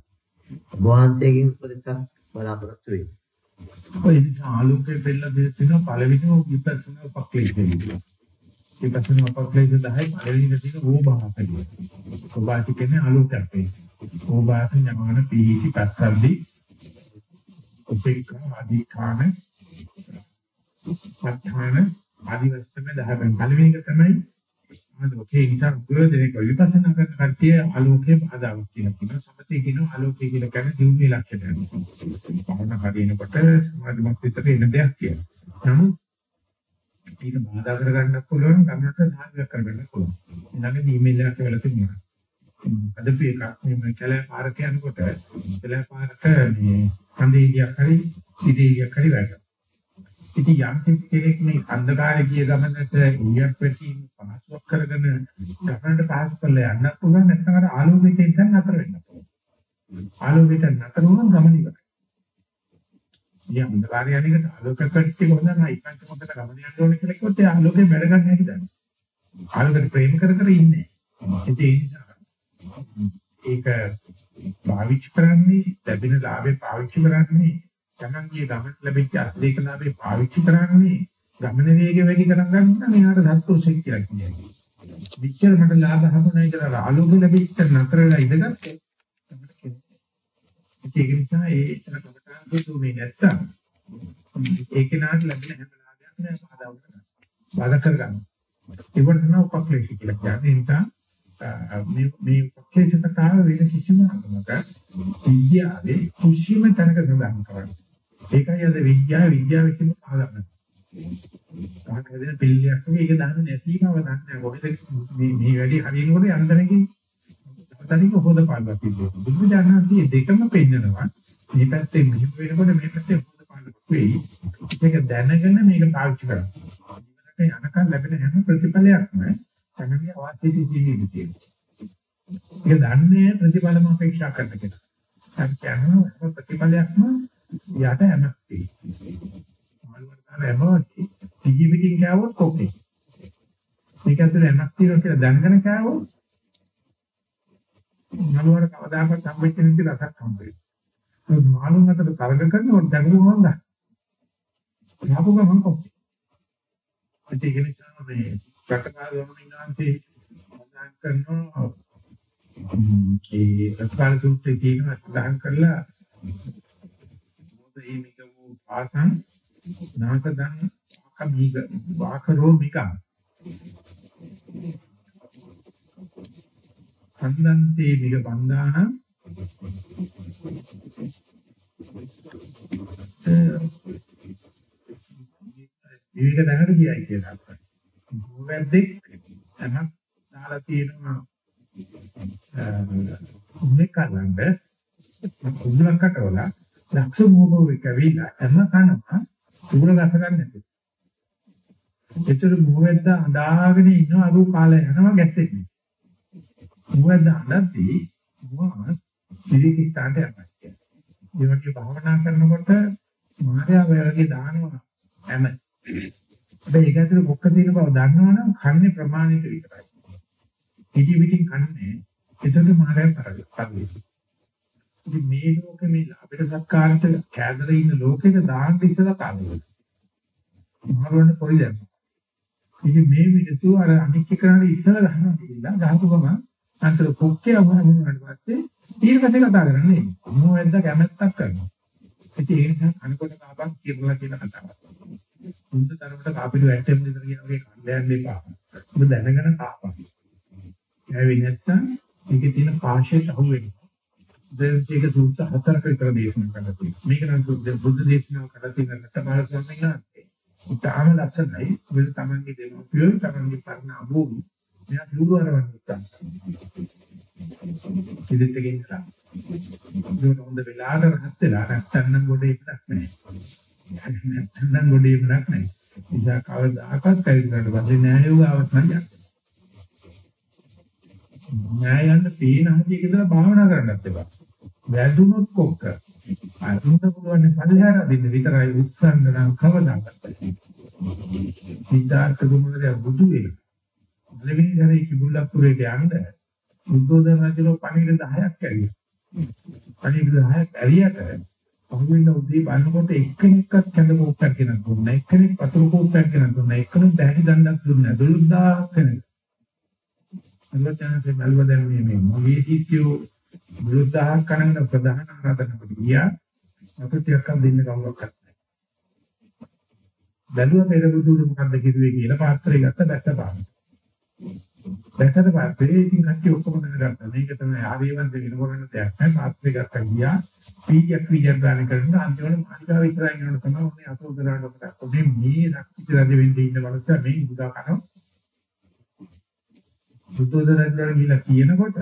S2: වහන්සේගෙන් උපදෙසක් බලාපොරොත්තු වෙමි.
S1: ඔය නිසා ආලෝකයේ පෙළ දෙන පළවෙනිම විපස්සනා උපක්ලේශ දෙන්නේ. විපස්සනා උපක්ලේශ 10 පළවෙනිද තියෙන ඕභාසකලිය. ඕභාසික කියන්නේ ආලෝකයක් වෙන්නේ. ඕභාස ඥාන පීති පස්සද්දි උපේක්ඛා අධිඨාන සත්‍යාන ආදි වශයෙන් දහවෙන් පළවෙනි එක තමයි ආලෝකේ නිසා උපයෝජනක විපස්සනා කරන කට්ටිය ආලෝකයේ බාධාවක් කියලා කියනවා සමතේ කියනවා ආලෝකය කියලා කියන්නේ දිනුවේ ලක්ෂණයක්. පහන හරිනකොට සමාධිමත් විතර එන දෙයක් කියලා. නමුත් ඒක බාධා කරගන්න පුළුවන් ගමනට සාධක කරගන්න පුළුවන්. ඊළඟ ඊමේල් එකක් වෙලා තිබුණා. අදපු එකක් මේ කැලෑ පාරක යනකොට කැලෑ පාරක මේ කන්දේලියක් හරි ඉදීලියක් හරි වැටෙනවා. ඉතින් යම් කෙනෙක් මේ අන්ධකාරයේ ගිය ගමනට ඉයක් වෙටි පහසුවක් කරගෙන ගමනට පහසු කරලා යන්නත් පුළුවන් නැත්නම් අර ආලෝකයෙන් දැන් නතර වෙන්න පුළුවන්. ආලෝකයෙන් නතර වුණොත් ගමන ඉවරයි. ඉතින් අන්ධකාරය යන්නේකට ආලෝක කට්ටිය හොඳ නැහැ. ඉක්මනට මොකද ගමන යන්න ඕනේ කියලා කිව්වොත් ඒ ආලෝකේ වැඩ ගන්න හැටි දන්නේ. ආලෝකයට ප්‍රේම කර කර ඉන්නේ. ඒ නිසා ඒක පාවිච්චි කරන්නේ ලැබෙන ලාභේ පාවිච්චි කරන්නේ තමන්ගේ ගමන ලැබිච්ච අත්දේක ලාභේ පාවිච්චි කරන්නේ ගමන වේගය වැඩි කරගන්න නම් එයාට සත්පුරුෂයෙක් කියලා කියන්නේ. විචාර මට ලාභ හම්බුනායි කියලා ආලෝක ලැබිච්ච නතරලා ඉඳගත්තේ. ඒක නිසා ඒ එතන කමටහන් දුන්නේ නැත්තම් ඒක නාට ලැබෙන හැම ලාභයක්ම නෑ බාධා කරගන්න. බාධා කරගන්න. ඒකට තමයි උපක්ලේශ කියලා කියන්නේ. ඒ නිසා මේ මේ පක්ෂේෂතාව වෙන කිසිම අරමුණක විද්‍යාවේ කුෂිම තැනක සඳහන් කරන්නේ. ඒකයි අද විද්‍යාව විද්‍යාව කියන පාඩම. කාටද පිළියක් මේක දන්නේ නැතිවම දන්නේ කොහෙද මේ මේ වැඩි හරියනකොට යන්දරකින් තනික හොද පාඩමක් තිබෙනවා. බුදු දානන්දී දෙකම පෙන්නනවා. මේ පැත්තේ මෙහෙම වෙනකොට මේ පැත්තේ හොද පාඩමක් වෙයි. මේක දැනගෙන මේක පාවිච්චි කරනවා. ජීවිතේ යනකම් ලැබෙන හැම ප්‍රතිඵලයක්ම තමන්ගේ අවශ්‍ය ජීවිතේ තියෙනවා. ඒක දන්නේ ප්‍රතිඵලම අපේක්ෂා කරන කෙනා. දැන් කියනවා ප්‍රතිඵලයක්ම යට යනක් තියෙනවා. මාළුවට දාන යමවත් ජීවිතින් ගාවොත් කොක්කේ. මේක ඇතුලේ යමක් තියෙනවා කියලා දැනගෙන ගාවොත් මාළුවට කවදාකවත් හම්බෙච්ච නැති රසක් හම්බ වෙනවා. ඒ මාළුන් අතර තරග කරනකොට දඟලුවා හොඳයි. යාපු ගමන් කොක්කේ. ඒක නිසා මේ රටකාර වමනින්නාන්සේ සඳහන් කරනවා ඒ රසායන සූත්‍රයේ තියෙන සඳහන් කරලා මොකද මේ මික වූ පාසං නාසදං කමීග වාකරෝ මිකං. සම්දන්තේ මික බන්දාන විවිධ දැනට කියයි කියලා. ගෝවැද්දෙක් තමයි දාලා තියෙනවා උන්නේ කලන්ද උගලක් කටවලා ලක්ෂ මොහොතේ කැවිලා එම කනවා උගල ගස ගන්න නැති. ඒතර මොහොතද අඳාගෙන ඉන්න අරු කාලය යනවා ගැස්සෙන්නේ. මොහොතද අඳද්දී මොහොත පිළිකිස්තාට යනවා. ඒ වගේ භාවනා කරනකොට මායාව වර්ගේ දානවා හැම. හැබැයි ඒක ඇතුලේ මොකක්ද තියෙන බව දන්නවනම් කන්නේ ප්‍රමාණයට විතරයි. පිටි පිටින් කන්නේ එතකොට මායාව කරගන්න. ඉතින් මේ ලෝකෙ මේ අපිට සත්කාරට කැදලා ඉන්න ලෝකෙක දාන්න ඉස්සලා කාලේ. මහරවන්න පොඩි දැන්. ඉතින් මේ මිනිස්සු අර අනික් එකනට ඉස්සලා ගහනවා කියලා ගහපු ගමන් අන්තර කොක්කේ වුණාට පස්සේ ඊර්කසේ කතා කරන්නේ. මොහොද්ද කැමැත්තක් කරනවා. ඉතින් ඒ නිසා අනිකොට කාපන් කියලා කියලා කතාවක්. මුන්ද තරමට කාපිට වැටෙන්න විතර කියන වගේ කණ්ඩායම් දෙපා. ඔබ දැනගෙන කාපන්. ඒ නැත්තම් ඒකේ තියෙන පාෂයට අහු වෙනවා. දැන් ඒක සූත්‍ර හතරක විතර දේශනා කරලා තියෙනවා. මේක නම් බුද්ධ දේශනාව කරලා තියෙන රටමාල ස්වාමීන් වහන්සේ. උතාම ලස්සනයි. ඔබ තමන්ගේ දෙමෝපියෝ තමන්ගේ පරණ අභෝගි මෙයා දුරවරවන් උත්තර. ඉදිරියට ගෙන්නලා. ඒක හොඳ වෙලාවට රහත් වෙලා නැත්තම් නම් ගොඩේ ඉන්නක් නැහැ. නැත්තම් නම් ගොඩේ ඉන්නක් නැහැ. ඉතින් කවදාකවත් කයිකට වදේ නෑ යෝගාවත් නැහැ. න්යායයන් පේන හැටියක ඉඳලා භාවනා කරන්නත් එපා. වැදුනොත් කොක්ක. අරුන්ට පුළුවන් පල්ලෙහාට දෙන්න විතරයි උත්සන්න නම් කවදාකවත්. සිද්ධාර්ථ කුමාරයා බුදු වෙලා. පළවෙනි දරේ කිඹුල්ලප්පුරේට යන්න බුද්ධෝදන රජුගේ පණිවිඩ 10ක් ඇරියා. පණිවිඩ 10ක් ඇරියට පහුවෙන්න උදේ බලනකොට එක්කෙනෙක්වත් කැඳ කෝප්පයක් ගෙනත් දුන්නා. එක්කෙනෙක් වතුර කෝප්පයක් ගෙනත් දුන්නා. එක්කෙනෙක් දැහැටි දණ්ඩක් දුන්නා. 12000 කෙනෙක්. අල්ලචාන්සේ බැලුව දැන් මේ මේ මගේ සිත්යෝ විරුද්ධහක් කරන ප්‍රධාන ආරාධනකට ගියා අපිට ටිකක් දෙන්න කවුරක් නැහැ. බැලුවා පෙර බුදුරු මොකද්ද කිව්වේ කියලා පාත්‍රය ගත්ත දැක්ක පාන. දැක්කට පස්සේ ඉතින් කට්ටිය ඔක්කොම දැනගත්තා. මේක තමයි ආර්යවන්ත වෙනකොට දෙයක් නැහැ. පාත්‍රය ගත්තා ගියා. පීජක් පීජක් ගන්න කරන අන්තිමට මාළිකාව ඉස්සරහින් යනකොට තමයි ඔන්නේ අත උදරාට කොට. ඔබේ මේ රක්තිත රජ වෙන්නේ ඉන්න මනුස්සයා මේ බුදා කනවා. බුද්ධෝදරයන් කියලා කියනකොට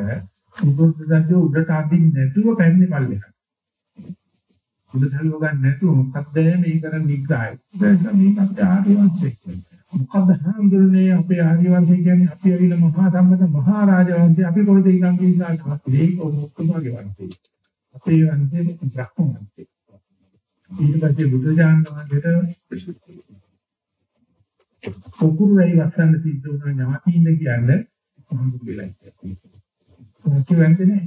S1: බුද්ධෝදරයන් උඩට අදින්න නැතුව පැන්නේ පල්ලෙහාට. බුදුසල්ව ගන්න නැතුව මොකක්ද මේ කරන නිග්‍රහය. දැන් මේකත් ආර්යවංශය. මොකද හාමුදුරනේ අපේ ආර්යවංශය කියන්නේ අපි ඇවිල්ලා මහා සම්මත මහා රාජවංශය අපි කොහෙද ඉඳන් කියනවා ඒක ඔක්කොමගේ වංශය. අපේ වංශය බ්‍රහ්ම වංශය. ඊට පස්සේ බුදුජානක වංශයට කුකුරු වෙයි වස්සන්න සිද්ධ වුණා ඥාතියින්ද කියන්නේ මොහොත වෙලා ඉන්නේ. කොහොමද වෙන්නේ?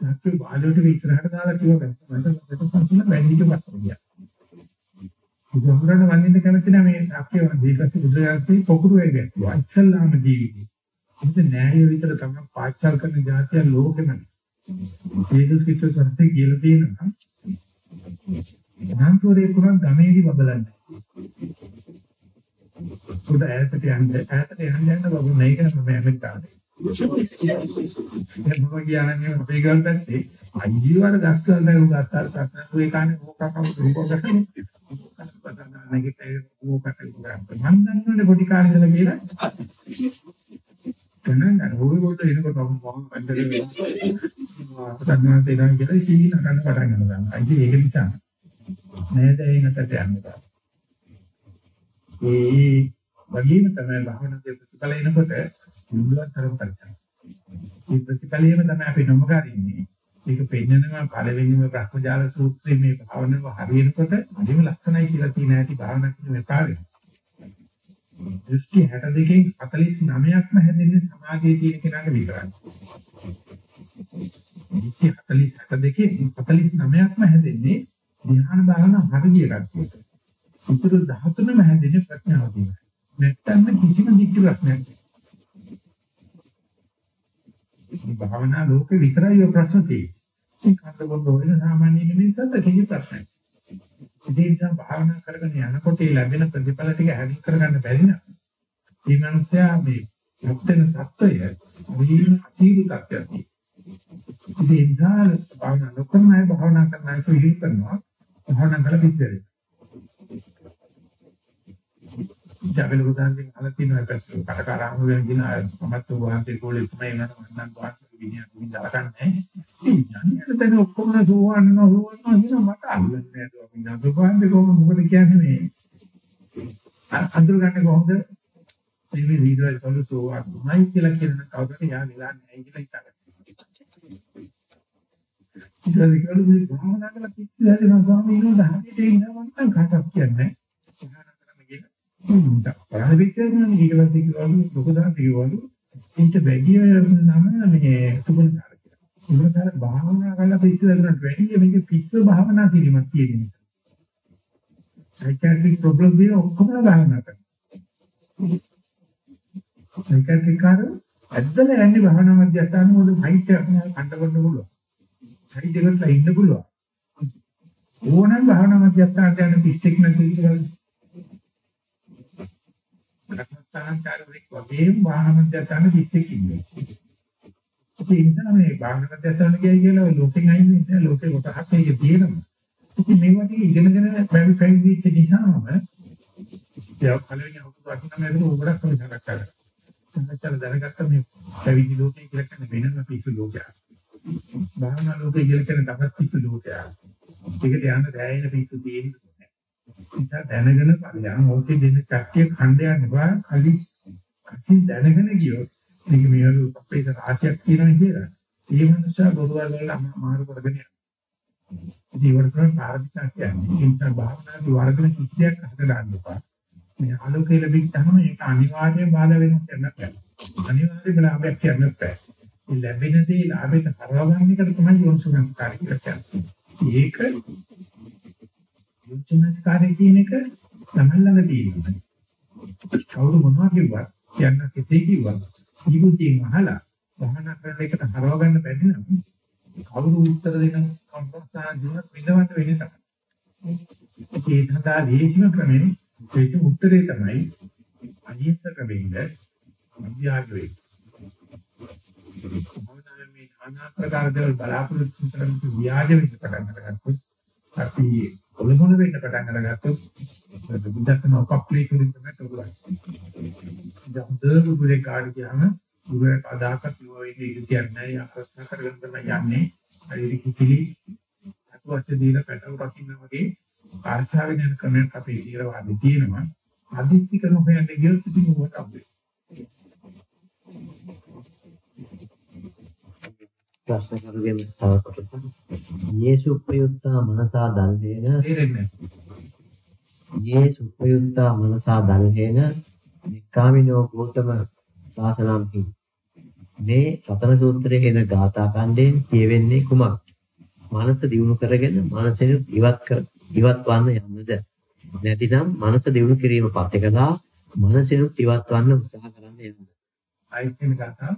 S1: නැත්නම් බාලයට ඉස්සරහට දාලා කිව්වා මට මට සංසිඳ වැඩිට වස්තු ගියා. බුදුහමරණ වන්දින්න කැමති නැහැ මේ ශාක්‍ය දීපස් බුදුරජාණන්සේ පොකුරු වෙයි ගැටුවා. ඉස්සල්ලාම ජීවිතේ. ඒක නෑය විතර තමයි පාච්චල් කරන જાතිය ලෝකෙම. ජේසුස් ක්‍රිස්තුස් වහන්සේ කියලා තියෙනවා. ඥානතෝරේ පුරන් ගමේදී බබලන්නේ. උඩ ඈතට යන්න ඈතට යන්න යන්න බබු නැහැ කියලා මම ඇමෙත්තානේ. මම කියන්නේ අපේ ගල් පැත්තේ අයියවර දක්වලා දැන් උගත්තාර සත්නු ඒ කාණේ ඕකකම දුකකට නැගිට ඕකට මම දන්නවනේ පොඩි කාලේ ඉඳලා කියලා ගණන් ගන්න ඕක කොට එනකොට මම පන්දරේ සත්නාන් තේරන් කියලා සීන ගන්න පටන් ගන්නවා. අයිති ඒක නිසා නේද ඒකට යන්නේ. ඒ වගේම තමයි භවනා ප්‍රතිඵල එනකොට මුලවත් තරම් පරිසම්. මේ ප්‍රතිඵලයේම තමයි අපි නොමගරින්නේ. මේක පෙන්නනවා පළවෙනිම බ්‍රහ්මජාල සූත්‍රයේ මේ භාවනාව හරියනකොට අදිම ලස්සනයි කියලා තියෙන ඇති භාවනා කියන වෙපාරේ. දෘෂ්ටි 62කින් 49ක්ම හැදෙන්නේ සමාජයේ තියෙන කෙනාට විතරයි. දෘෂ්ටි 42කින් 49ක්ම හැදෙන්නේ ධ්‍යාන භාවනා හරිය කට්ටියට. උතුරු 13ම හැදෙන්නේ ප්‍රඥාව තියෙන. නැත්තම් කිසිම දික්ක ප්‍රශ්නයක් නැහැ. මේ භාවනා ලෝකේ විතරයි ඔය ප්‍රශ්න තියෙන්නේ. මේ කන්ද බොන්න වෙන සාමාන්‍ය නිමිත්තත් කිසි ප්‍රශ්නයක්. ඒ නිසා භාවනා කරගෙන යනකොට ලැබෙන ප්‍රතිඵල ටික හැදින් කරගන්න බැරි නම් මේ මනුස්සයා මේ මුක්තන සත්‍යය මුලින්ම අතීත තත්ත්වයක්. ඒ නිසා භාවනා නොකරන අය භාවනා කරන අය පිළිහිල් කරනවා. භාවනා කරලා පිටරේ. ජාබල ගුදාන්ගේ අහලා තියෙනවා ඒක කටකාරාම වෙන දින මමත් වහන්සේ කෝලේ තමයි නේද මන්නම් වාස්තු විදියට දුන්න දාගන්නේ යන්නේ දැන් ඔක්කොම සෝවන්න නෝවන්න කියන මට අල්ලන්නේ නෑ අපි. නදුපාන්නේ කොහොම මොකද කියන්නේ? මේ අඳුර ගන්න කොහොමද? මේ මේ වීඩියෝ වල සෝවන්නයි කියලා කියන කවුරුත් යා නිලා නෑ කියලා හිතගන්න ඉතින් ඒක වල මේ භාවනා කරලා කිච්චි හැදෙනවා ස්වාමීන් වහන්සේ හදිට ඉන්නවා මම කාටවත් කියන්නේ පරණ විචාරණ ඊළඟට කිව්වලු ලොකු දාන කිව්වලු ඉන්ට වැඩි නම මේ සුබුණාර කියලා. සුබුණාර භාවනා කරලා පිස්සු වැදුනට වැඩි මේක පිස්සු භාවනා කිරීමක් කියන එක. සයිකියාට්‍රික් ප්‍රොබ්ලම් වල ඔක්කොම භාවනා කරනවා. සයිකියාට්‍රික් කාර ඇත්තම යන්නේ භාවනා මධ්‍යස්ථාන වල හයිට් එකක් නෑ කණ්ඩ ගන්න පුළුවන්. හයිට් එකකට ඉන්න පුළුවන්. ඕනනම් භාවනා මධ්‍යස්ථානට යන පිස්සෙක් නැති කියලා භ්‍රමස්ථානචාරෙක් වගේම වාහන මධ්‍යස්ථාන පිටෙක ඉන්නේ. ඒ නිසා මේ වාහන මධ්‍යස්ථාන කියයි කියලා ලෝකෙන් අයින් වෙන්නේ ලෝකේ කොටහක් ඒක තියෙනවා. ඉතින් මේ වගේ ඉගෙනගෙන බැරි පැවිදි වෙච්ච නිසාම ඒක පළවෙනි අවුරුදු 89 දී උගඩක් කතා කරා. සංකල්ප දැනගත්ත මේ පැවිදි ලෝකේ කියලා කියන වෙනම පිස්සු ලෝකයක්. භාවනා ලෝකේ කියලා කියන තවත් පිස්සු ලෝකයක්. ඒකට යන්න දැයෙන පිස්සු තියෙන්නේ නිසා දැනගෙන පරියන් ඕකේ දෙන චක්තිය ඛණ්ඩයක් නෙවෙයි කලි කටි දැනගෙන ගියොත් මේක මේ වගේ අපේක රාශියක් තියෙනවා කියලා. ඒ මනුස්සයා බොරුවල් වල අමාරු කරගෙන යනවා. ඉතින් ඒවට තමයි පාරමිතා කියන්නේ. ඒ නිසා භාවනාදී වර්ධන කිසියක් අහක දාන්න එපා. මේ ආලෝකය ලැබිච්චාම ඒක අනිවාර්යයෙන් බාධා වෙනවා කියන්න බෑ. අනිවාර්යයෙන්ම ලාභයක් කියන්න බෑ. මේ ලැබෙන දේ ලාභයට කරවගන්න එක තමයි යොන්සුගත කියලා කියන්නේ. ඒක යොච්චනස්කාරය කියන එක තමයි ළඟ තියෙනවා. කවුරු මොනවා කිව්වත් කියන්න කෙසේ කිව්වත් ජීවිතයෙන් අහලා වහන කරන එකට හරව ගන්න බැරි නම් කවුරු උත්තර දෙන කම්පස්ථාන දුන්නත් විඳවන්න වෙන්නේ තමයි. ඒ සඳහා දීචිම ක්‍රමෙන් ඒක උත්තරේ තමයි අහිංසක වෙන්න අධ්‍යාග වෙන්න. මොනවාද මේ নানা ප්‍රකාර දේවල් බලාපොරොත්තු කරන ව්‍යාජ වෙන්න පටන් අරගත්තොත් අපි කොළමොළ වෙන්න පටන් අරගත්තොත් බුද්ධත්වම ඔපක්ලී කරින් තමයි තෝරන්නේ. දැන් දුරේ කාඩ් ගියාම දුරේ අදාකත් ලෝයේ ඉතිරියක් නැහැ අපස්ස කරගෙන තමයි යන්නේ. හරි කිකිලි අතුවස්ස දීලා පැටව රකින්න වගේ ආර්ථාවෙන් යන ක්‍රමයක් අපේ ඉතිරවාදී තියෙනවා. අදිත්‍ය කරන හොයන්නේ ගියොත් ඉතින් මොකක්ද අපේ.
S2: ප්‍රශ්න කරුගෙම තව කොටසක්. යේසු උපයුත්තා මනසා දල්හේන යේසු උපයුත්තා මනසා දල්හේන නික්කාමිනෝ ගෝතම ශාසනම්හි මේ රතන සූත්‍රයේ එන ගාථා කණ්ඩයෙන් කියවෙන්නේ කුමක්? මනස දියුණු කරගෙන මනසෙන් ඉවත් කර ඉවත් වන්න යන්නද? නැතිනම් මනස දියුණු කිරීම පස්සේ කළා මනසෙන් ඉවත් වන්න උත්සාහ කරන්න යන්නද?
S1: ආයිත් කතා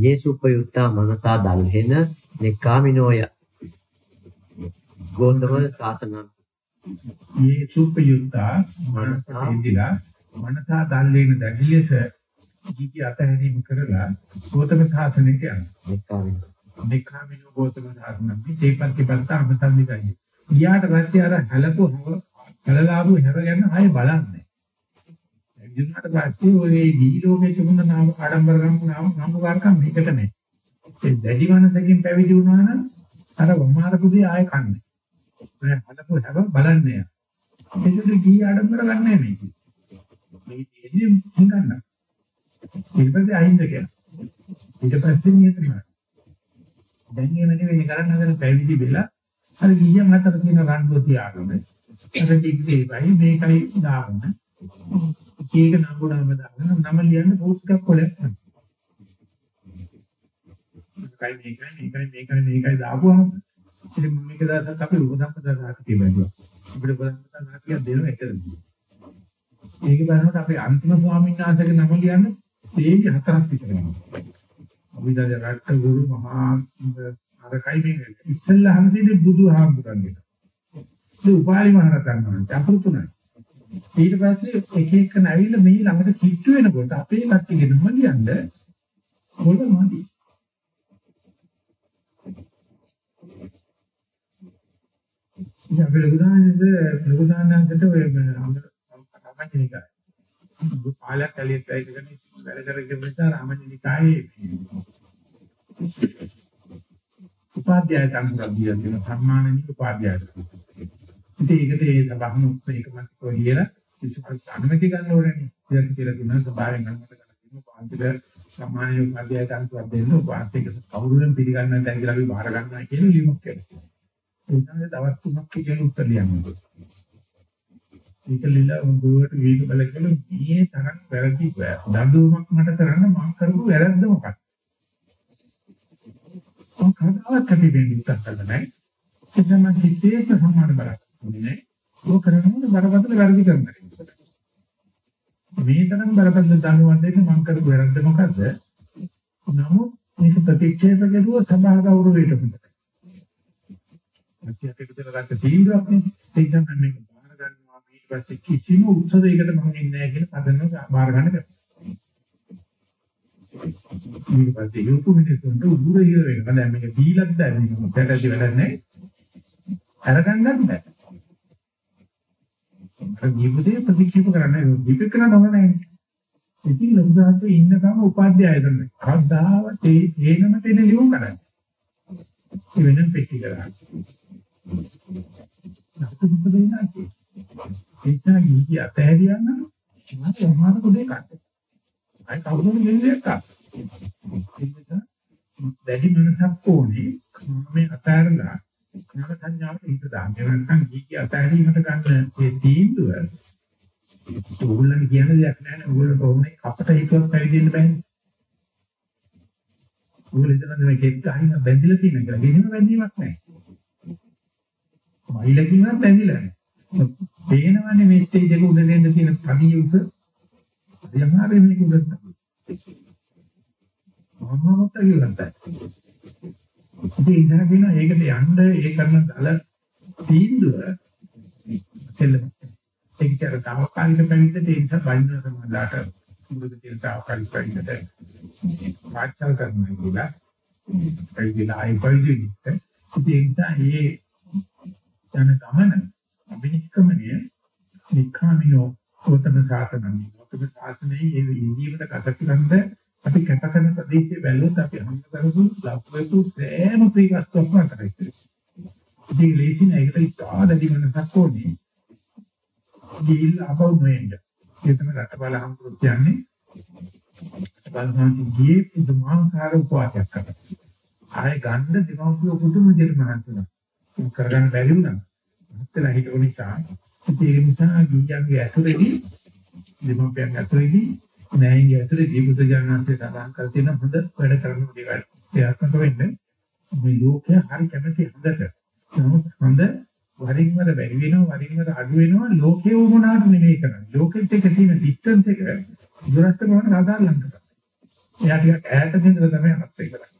S2: යේසුපයුත්තා මනසා දල්හෙන නිකාමිනෝය ගෝතම ශාසනං
S1: මේ සුපයුත්තා මනසා ඉඳලා මනසා දල්ලේන දැඩියස ජීවිත අතහැරීම කරලා ගෝතම සාසනයට යනවා.
S2: නිකාමිනෝ
S1: නිකාමිනෝ ගෝතම සාසනම් මේ ප්‍රතිපත්ත අමතන්නිකයි. ඊයාට පස්සේ අර හැලපොහව හැලලාබු හැර ගන්න ආයේ බලන්නේ. ඉදුණාට පස්සේ ඔය දී ලෝකයේ තිබුණ නාම ආඩම්බර ගම් නාම සම්මුකාරකම් මේකට නැහැ. ඒ දැඩි මනසකින් පැවිදි වුණා නම් අර වමාර පුදී ආයෙ කන්නේ. ඔය හදපු හැව බලන්නේ. ඒකට දී ආඩම්බර ගන්නෑ මේක. මේ දෙන්නේ හංගන්න. ඊට පස්සේ අහින්ද කියලා. ඊට පස්සේ නියතම. දැන් මේ නෙවෙයි කරන්න හදන පැවිදි වෙලා අර ගියන් අතර තියෙන රණ්ඩුව තියාගන්න. අර දිග්දේවයි මේකයි දාන්න. කීක නම්බුනම දාගෙන නම ලියන්න පොස්ට් එකක් කොලයක් ගන්න. මේකයි මේකයි මේකයි මේකයි මේකයි දාපුවම ඉතින් මම මේක දාසක් අපි උපසම්පදාසක් කියනවා. අපිට උපසම්පදාසක් දෙන එකද. මේක බලනකොට අපේ අන්තිම ස්වාමීන් වහන්සේගේ නම ලියන්න තේජ හතරක් විතර වෙනවා. අපි දැන් රට්ට ගුරු මහා අරකයි මේ ඉස්සල්ලාම තියෙන්නේ බුදුහාමුදුරන්ගේ. ඒ උපාලි මහරහතන් වහන්සේ අපෘතුණයි. ඊට පස්සේ එක එක නැවිල්ල මේ ළඟට කිට්ටු වෙනකොට අපේ කට්ටියගෙනම ලියන්න පොළ මදි. ඉතින් අපි ලොකුදානන්ද ලොකුදානන්දට ඔය රාමජනිකයි. පාලක් කලියත් ඇයිගෙන වැඩ කරගෙන නිසා රාමජනිකායේ උපාධ්‍යාය තංගුරක් දීලා තියෙන සම්මානනික උපාධ්‍යාය. ඉතින් ඒකට ඒ සබහන මේකමත් කොහේලා කිසිමත් අනුමැති ගන්න ඕනේ නේ. ඉතින් කියලා දුන්නා සභාවෙන් අනුමත කරලා තියෙනවා පාන්තිල සම්මානීය උපාධ්‍යාය තංගුරක් දෙන්න උපාධ්‍යයක කවුරුන් පිළිගන්නද කියලා අපි බාර ගන්නවා කියන ලියුමක් කරනවා. ඒකනේ දවස් තුනක් කියන උත්තර ලියන්නේ. ඒක ලියලා උඹට වේග බල කියලා මේ තරම් වැරදි දඬුවමක් මට කරන්න මම කරපු වැරද්ද මොකක්ද? මම කවදාවත් අපි දෙන්නේ උත්තර කරලා නැහැ. ඒ තමයි හිතේක සම්මාන බලක්. මොන්නේ ඔය කරනකොට බරපතල වැරදි කරනවා. මේ තරම් බරපතල දඬුවම් දෙන්න මම කරපු වැරද්ද මොකද්ද? නමුත් මේක ප්‍රතික්ෂේප කරුව සභා ගෞරවයට හොඳයි. අපි අපිට ගත්ත තීන්දුවක් නේ. ඒක තමයි මේක බාර ගන්නවා ඊට පස්සේ කිසිම උත්සවයකට මම ඉන්නේ නැහැ කියලා පදනම බාර ගන්න බැහැ. ඊට පස්සේ යොකු මිනිස්සුන්ට උගුර ඉර වෙනවා. දැන් මේක දීලක් දැන් මොකටද වැඩක් නැහැ. අරගන්නත් බෑ. අර ජීවිතේ ප්‍රතික්ෂේප කරන්න දීපක කරන්න ඕන නැහැ. ඉතින් ලොකුදාසේ ඉන්නකම උපාධ්‍යාය තමයි. කවදාවත් ඒ ඒනම තේන ලියුම් කරන්නේ. ඒ වෙනම පෙට්ටි කරා. නැත්නම් මොකද වෙන්නේ? ඒචා ගිහි අතහැරියන්න මම සමාන පොඩේ කට්ට. අය කවුරුන් දෙන්නේ කට්ට. දැඩි මනසක් ඕනේ මේ අතහැරලා ඥාන සංඥාවට හිත දාන්න. නැත්නම් ගිහි අතහැරීමට ගන්න මේ තීන්දුව ඕගොල්ලන් කියන දෙයක් නෑ නේ. ඕගොල්ලෝ කොහොමද අපට හිතුවක් පැවිදෙන්න බෑනේ. ඕගොල්ලෝ හිතන මේ කෙත් අහින බැඳිලා තියෙන එක. එහෙම බැඳීමක් නෑ. මයිලකින්වත් බැඳිලා නෑ. පේනවනේ මේ ස්ටේජ් එක උඩ දෙන්න තියෙන පඩිය උස. යමාරේ මේක උඩට. මම මොකක්ද කියලා ඉතින් ඉඳලා කියනවා ඒකට යන්න ඒ කරන දල තීන්දුව සෙල්ලම. ඒක චර තාවකාලික පැවිද්දට ඒ නිසා බයින්න සමාදාට මුලද තියෙන තාවකාලික පැවිද්දට මාර්චල් කරනවා කියලා. පැවිදිලා ආයි පැවිදිලිට. ඉතින් ඒ නිසා මේ යන ගමන අභිනිෂ්ක්‍මණය නික්ඛාමිනෝ ගෞතම සාසනයි. ගෞතම සාසනයේ ඒ ජීවිත ගත කරන්න අපි කැප කරන ප්‍රදේශයේ බැලුවොත් අපි හම්බ කරපු ලබ්වතු සෑම ප්‍රීකස්තොක්ම කරයිද. ඉතින් ලේසි නෑ ඒකට ඉස්සාදදී වෙනසක් ඕනේ. ගිහිල් අපව නොෙන්න. ඒ තමයි රටබල හම්බුත් කියන්නේ. බලහන් ගියේ පුදුමාකාර උපවාසයක් කරා. ආයේ ගන්න දෙමව්පිය පුදුම විදිහට මහන්සිලා. කරගන්න බැරි වුණා. මහත්තයලා හිතුව නිසා ඒ නිසා ගියන්ගේ ඇතුලේදී දෙමව්පියන් ඇතුලේදී නෑයින්ගේ ඇතුලේ දීපුත ජානන්සේ සඳහන් කර තියෙන හොඳ වැඩ කරන දේවල්. ක්‍රියාත්මක වෙන්න මේ ලෝකය හරි කැමති හොඳට. නමුත් හොඳ වරින් වර වැඩි වෙනවා වරින් වර අඩු වෙනවා ලෝකේ වුණාට නෙමෙයි කරන්නේ. ලෝකෙත් එක්ක තියෙන ඩිස්ටන්ස් එක දුරස්ත කරන සාධාරණ කරනවා. එයා ටිකක් ඈත දෙන්න තමයි අත්‍ය කරන්නේ.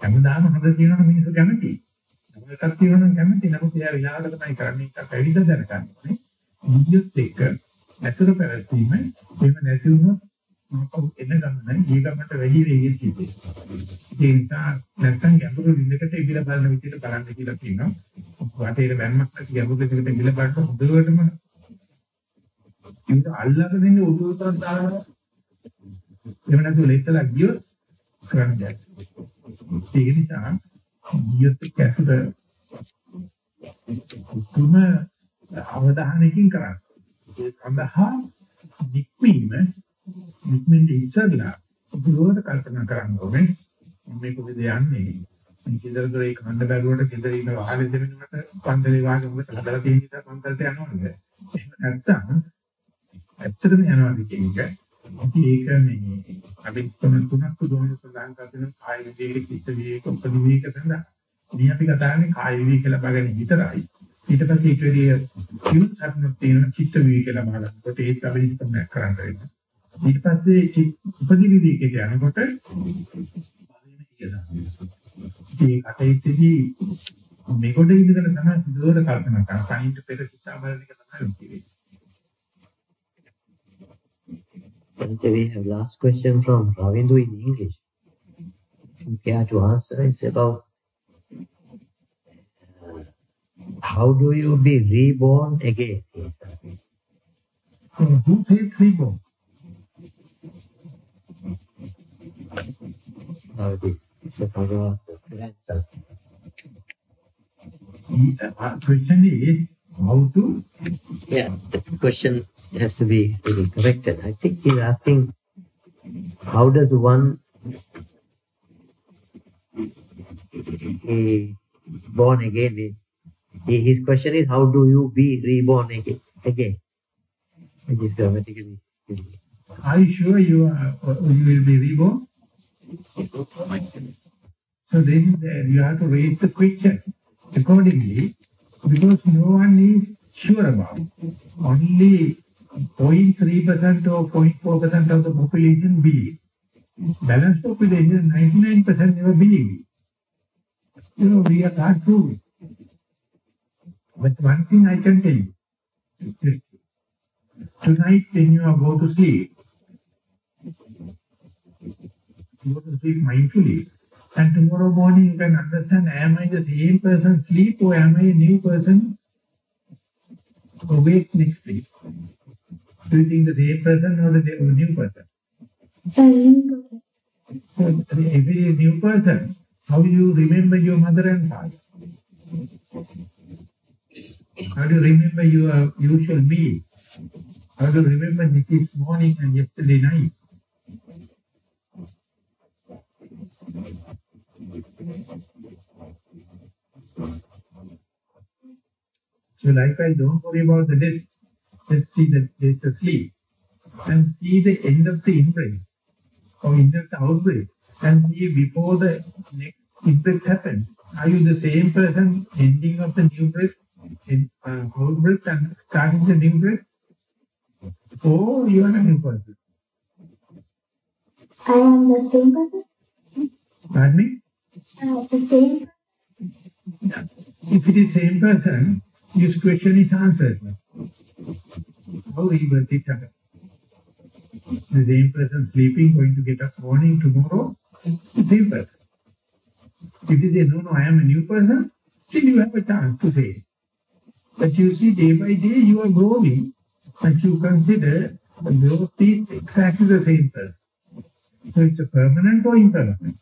S1: හැමදාම හොඳ කියනවා මිනිස්සු කැමති. එකක් කියනවා කැමති නමුත් එයා විලාසක තමයි කරන්නේ. ඒක පැවිද්ද දැනගන්න ඕනේ. නියුත් එක ඇසුර පැවැත්වීම එහෙම නැති වුණොත් මොකද එන ගමන ඊ ගමනට වැඩි වේගයෙන් සිදුවේ. ඒ නිසා නැත්තම් ගැඹුරු විඳකට ඉබිලා බලන විදිහට බලන්න කියලා කියනවා. වටේට බැම්මක් නැති ගැඹුරු විඳකට ඉබිලා බලන්න හොඳටම ඒක අල්ලගෙන ඉන්නේ උඩුවටත් දානවා. එහෙම නැතුව ලෙස්සලා ගියොත් කරන්න බැහැ. ඒ නිසා ගියොත් කැසුර තුන අවධානයකින් කරන්න. ඒ සඳහා නික්මීම නික්මෙන්න ඉස්සරලා දුරට කල්පනා කරන්න ඕනේ. මේ කොහෙද යන්නේ? මේ කිදර දොරේ කන්න බැලුවට කිදර ඉන්න වාහනේ දෙමිනුට පන්දලේ වාගේ මොකද හදලා තියෙන නිසා පන්දලට යනවද? එහෙම නැත්නම් ඇත්තටම යනවාද කියන එක ඒක මේ අපි තුන තුනක් දුවන ප්‍රදාන කරන කාය විවේක චිත්ත විවේක උපදි විවේක සඳහා මේ අපි කතා කරන්නේ කාය විවේක කියලා බලගෙන විතරයි. ඊට පස්සේ ඊට වැඩි කිව්ත් හත්නක් තියෙන චිත්ත විවේක ලබා ගන්නකොට ඒත් අවිනිෂ්ක්‍රමණය කරන්න වෙනවා. ඊට පස්සේ උපදි විවේකයට යනකොට මේ කටයුත්තේදී මේකට ඉඳගෙන තමයි සිදුවර කල්පනා කරන්නේ. කනින්ට පෙර සිතා බලන එක තමයි කියන්නේ.
S2: And we have last question from Ravindu in English. Care to answer is about how do you be reborn again?
S1: So who says reborn?
S2: How it is. A grandson.
S1: The uh, question is how to
S2: Yeah, the question has to be really corrected. I think he's asking, how does one be born again his question is, how do you be reborn again? again? Which is grammatically.
S1: Are you sure you are you will be reborn? So then uh, you have to raise the question accordingly because no one is sure about. Only 0.3% or 0.4% of the population believe. Balanced population, 99% never believe. You know, we are not true. But one thing I can tell you, tonight when you are go to sleep, go to sleep mindfully, and tomorrow morning you can understand, am I the same person sleep or am I a new person awake next day? Do you think the same person or the new person? So, if it is new person, how do you remember your mother and father? How do you remember your usual meal? How do remember this morning and yesterday night? So likewise, don't worry about the death. Just see the death asleep. And see the end of the in-breath or end of the out-breath. And see before the next in-breath happens. Are you the same person ending of the new breath in uh, whole breath and starting the new breath? Oh, you are a new person.
S3: I am the same person?
S1: Pardon me?
S3: Uh, the same
S1: If it is same person, his question is answered. How rebirth it happen? The same person sleeping, going to get up morning tomorrow, same person. If you say, no, no, I am a new person, still you have a chance to say. But you see, day by day you are growing, and you consider the growth is exactly the same person. So it's a permanent or impermanent?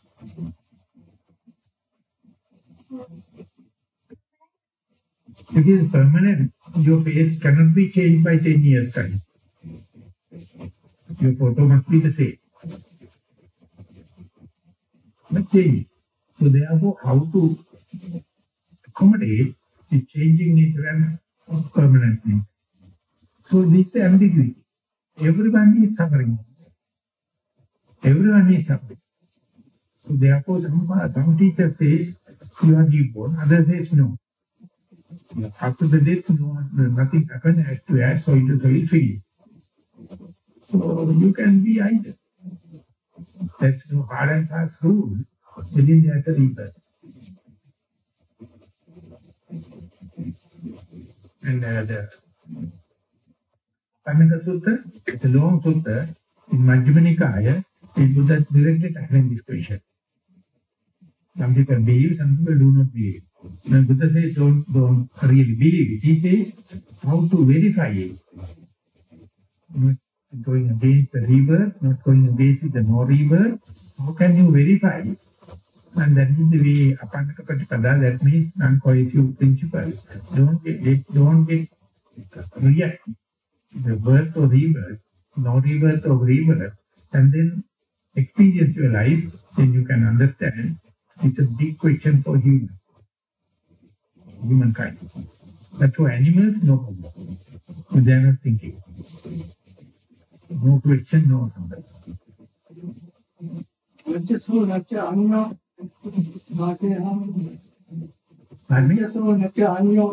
S1: If it is permanent, your face cannot be changed by 10 years time. Your photo must be the same. But change. So therefore, how to accommodate the changing nature and permanent nature. So this ambiguity. Everyone is suffering. Everyone is suffering. So therefore, some, some teacher says, you are reborn. Others says, no. After the death, no, nothing happens as to add soil to soil free. So you can be either. That's no hard and fast rule within the other rebirth. And uh, the Panaka Sutta, it's a long sutta, in Majjhima Nikaya, it was directly tackling this question. Some people believe, some people do not believe. When Buddha says don't, don't really believe it, he says how to verify it. Not going against the rebirth, not going against the no rebirth. How can you verify it? And that is the way Apannaka Patipada, that means non-coercive principle. Don't get, don't get react. The birth or rebirth, no rebirth or rebirth, and then experience your life, then you can understand it's a big question for humans humankind. But for animals, no problem. They are not thinking. No question, no answer.
S4: පාඨය
S1: නම් මනියසෝ
S4: නැති අන්‍යෝ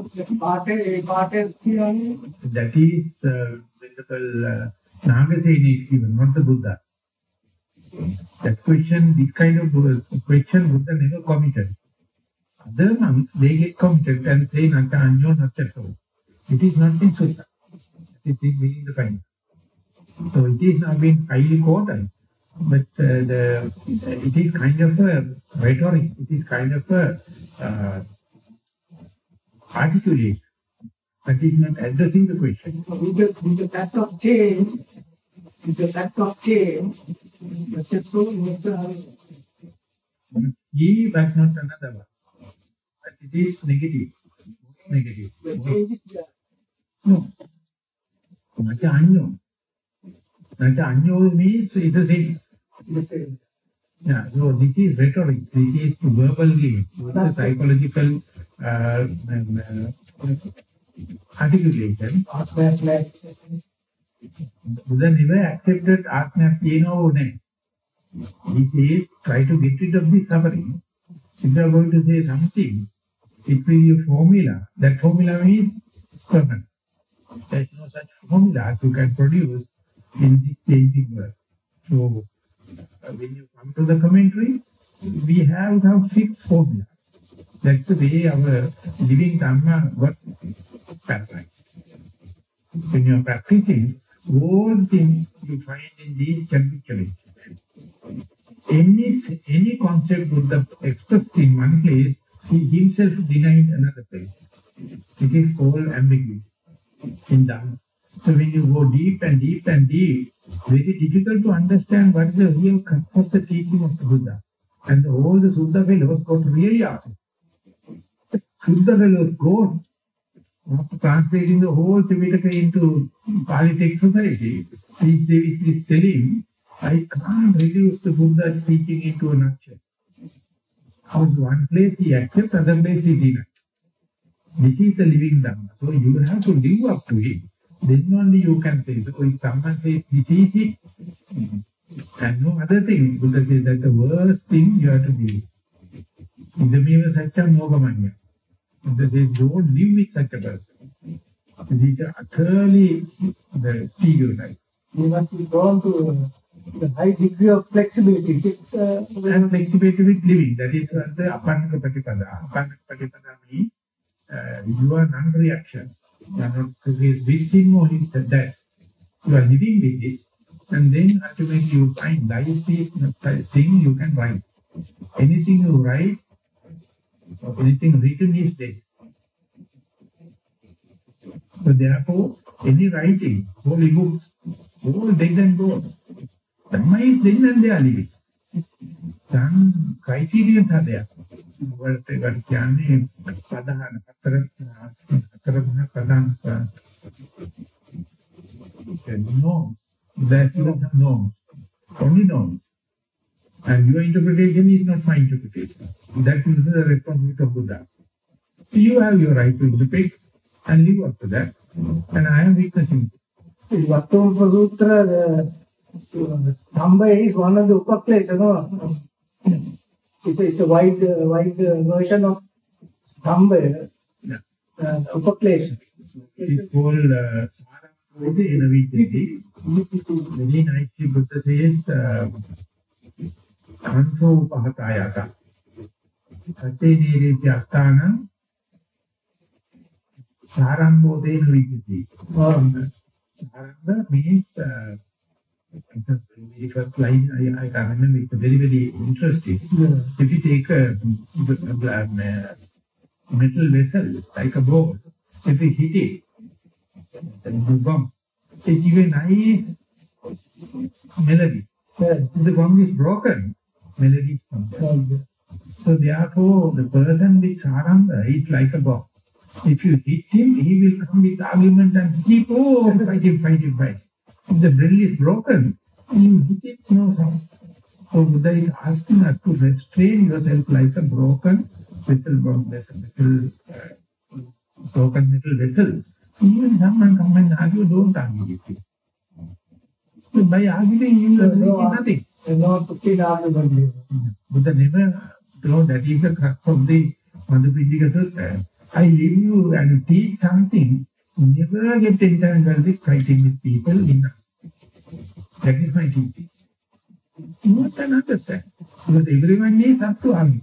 S4: පාඨේ ඒ පාඨේ කියන්නේ
S1: that is the principle uh, Nagasena is given not the Buddha that question this kind of uh, question Buddha never committed. other monks they get committed and say nata anyo nata so it is not in sutta it is meaning the kind. So it is not been highly quoted but uh, the it is kind of a rhetoric, it is kind of a uh, but it's not addressing the question.
S4: So with the, with the fact of change, with the fact of change, the successful
S1: investor but not another one. But it is negative. Negative.
S4: The change is there.
S1: No. Not unknown. Not unknown means it's.
S4: The same
S1: Yeah, so this is rhetoric. This is verbal game. It's a psychological uh, um, uh, articulation.
S4: atma like
S1: Buddha never accepted Atma Tino Une. He says, try to get rid of this suffering. If you are going to say something, it will be a formula. That formula means permanent. There is no such formula you can produce in this changing world. So, uh, Uh, when you come to the commentary, we have now fixed formula. That's the way our living Dhamma got paralyzed. When you are practicing, all things you find in these can be challenged. Any, any concept Buddha expressed in one place, he himself denied another place. It is called ambiguity in Dhamma. So when you go deep and deep and deep, very difficult to understand what is the real concept of the teaching of the Buddha. And all the Suddha fellows got really upset. Suddha fellows after translating the whole Tripitaka into Pali text society, he is telling, I can't reduce the Buddha's teaching into a nutshell. How one place he accepts, other place he denies. This is the living Dhamma. So you have to live up to it. Then only you can say, so if someone says, this is it, and no other thing, Buddha says that the worst thing you have to believe. Idameva satyam mogamanya. Buddha says, don't live with such a person. These are utterly the stereotype.
S4: you must be drawn to the high degree of flexibility. It, uh,
S1: and flexibility with living. That is what the Apannaka Patipada. Apannaka Patipada means uh, you are non-reaction. You are not this thing that. You are living with this. And then ultimately you find life is a thing you can write. Anything you write, or anything written is dead. So therefore, any writing, holy books, all dead and gone. Dhamma is dead and they are living. Some criterions are there. වලට ඒකට කියන්නේ ප්‍රධාන හතර හතර ගුණ ප්‍රධාන no that is no only no and your interpretation is not my interpretation that is the responsibility of Buddha you have your right to interpret and live up to that and I am witnessing
S4: Vattompa Sutra, the Stamba is one of the Upaklesha, no? It's a it's a wide uh, wide uh, version of somewhere.
S1: Yeah.
S4: uh, Upaklesha.
S1: It's called innovation. Very nicely Buddha says, Anso Pahatayata. Nere Niriti Sarambo De Niriti. Saranda means uh, the very first line I, I can remember it's very, very interesting.
S4: Yeah.
S1: If you take a, a, a metal vessel like a ball, if you hit it, then the gong, it gives a nice melody.
S4: Yeah.
S1: If the gong is broken, melody comes.
S4: Yeah.
S1: So therefore, the person with saranga is like a gong. If you hit him, he will come with argument and keep on fighting, fighting, fighting. If the bell is broken, you hit it, no sound. So Buddha is asking us to restrain yourself like a broken vessel, vessel, vessel uh, broken metal vessel. Even someone come and argue, don't argue with him. So by arguing, you are doing nothing.
S4: And not to kill argument.
S1: Buddha never, you know, that is the crux of the Madhupindika Sutta. I leave you and teach something, never get entangled with fighting with people. In, that is my teaching. You must understand. Because everyone needs up to army,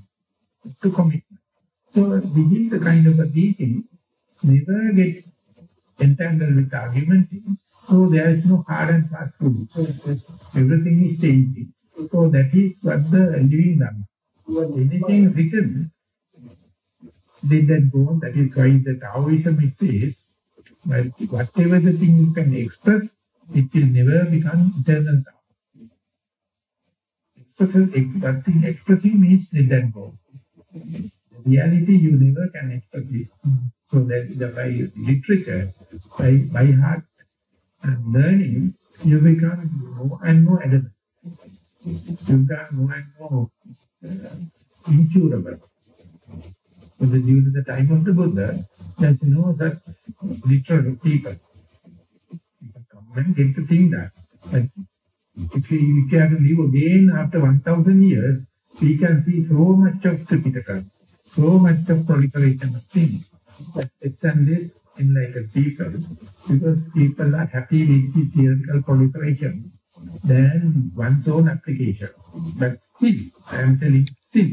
S1: to commitment. So this is the kind of a teaching, never get entangled with argumenting. So there is no hard and fast rule. So Everything is changing. So that is what the living Dhamma. Anything written, did that go on. That is why the Taoism it says, whatever the thing you can express, it will never become eternal Tao. Express, that thing expressing means did that go. Reality you never can express this. So that the, by literature, by, by heart and learning, you become more and more adamant. You become more and more uh, incurable. So the, during the time of the Buddha, there's no such literal people. And get to think that. If we, if you have to live again after 1000 years, we can see so much of Tripitaka, so much of proliferation of things. But it's and this enlightened people, because people are happy with the theoretical proliferation, then one's own application. But still, I am telling still,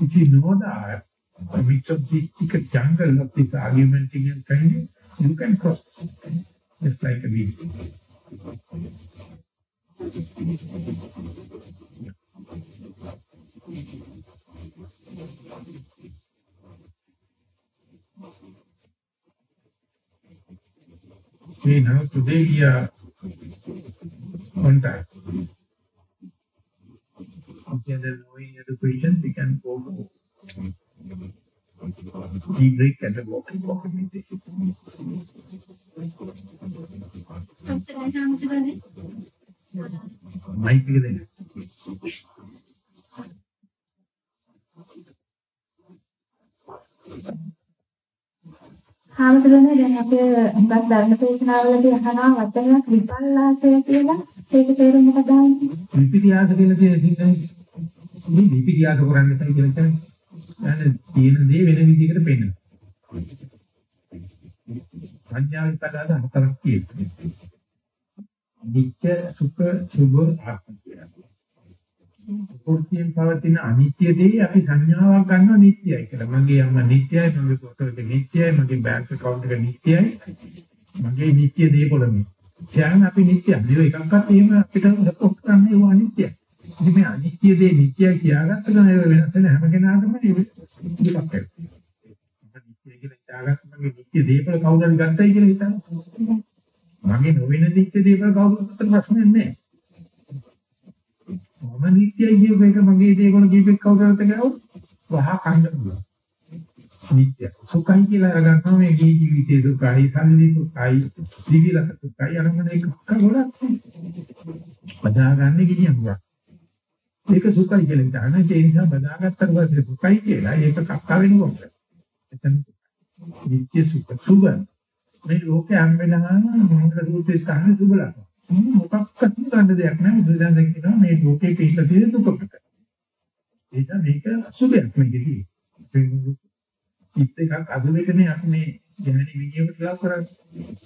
S1: if you know the art, amidst of this jungle of this argumenting and finding, you can cross, like a bee. Okay, now today we are on time. Okay, there's no any other questions, we can go for tea break and then walking, walking meditation. Mic එක දෙන්න.
S3: හාමුදුරනේ දැන් අපේ හුඟක් ධර්ම දේශනාවලදී අහනවා වචනයක් විපල්ලාසය කියලා ඒක තේරුම මොකක්ද ආන්නේ?
S1: විපිරියාස කියලා කියන සිංහලෙන් මේ විපිරියාස කරන්නේ නැතයි කියලා කියන්නේ. දැන් තියෙන දේ වෙන විදිහකට පේනවා. සංඥා විපදාද හතරක් තියෙනවා. නිත්‍ය සුඛ සුභ ආත්මිකයන් පවතින අනිත්‍ය දේ අපි සංඥාවක් ගන්නවා නිත්‍යයි කියලා. මගේ අම්මා නිත්‍යයි, මගේ පොතේ නිත්‍යයි, මගේ බැංක් account එක නිත්‍යයි. මගේ නිත්‍ය දේ පොළමේ. දැන් අපි නිත්‍ය. මේක එකක්වත් එහෙම අපිට හොස්තන්නේ ඒවා නිත්‍යයි. ඉතින් මේ අනිත්‍ය දේ නිට්ටයයි කියාගත්ත ගමන් ඒක වෙනස් වෙන හැම කෙනාටම මේක වෙනවා. නිට්ටය කියලා හිතාගත්ත මගේ නිට්ටය දේපොළ කවුද ගත්තයි කියලා හිතන්න. මගේ නොවන නිත්‍ය දේවල් කවුරුත් ප්‍රශ්නයක් නැහැ. මම නිත්‍යයි කියප එක මගේ දේවල් කීපෙක් කවුරුත් ගාව වහ කන්න පුළුවන්. නිත්‍ය. සුඛයි කියලා අරගන්නවා මේ ජී ජීවිතයේ දුකයි, සල්ලි දුකයි, දිවිලක දුකයි අරගෙන එක ගොඩක් බදාගන්නේ කියනවා. ඒක සුඛයි කියලා හිතන ඒ නිසා බදාගත්තට පස්සේ සුඛයි කියලා ඒක කක්ක වෙනකොට. එතන නිත්‍ය සුඛ සුභ මේ ලෝකේ හැම වෙලාවෙම මොහොත දුත්තේ ස්ථාන සුබලක. මොකක්වත් ගන්න දෙයක් නැහැ. බුදුදහම කියනවා මේ ලෝකේ පිටලා තියෙන දුකකට. ඒක මේක අසුබයක් මේකදී. ඉත් එකක් අදුවේකනේ අපි මේ ගැණි විදියට ලව් කරන්නේ.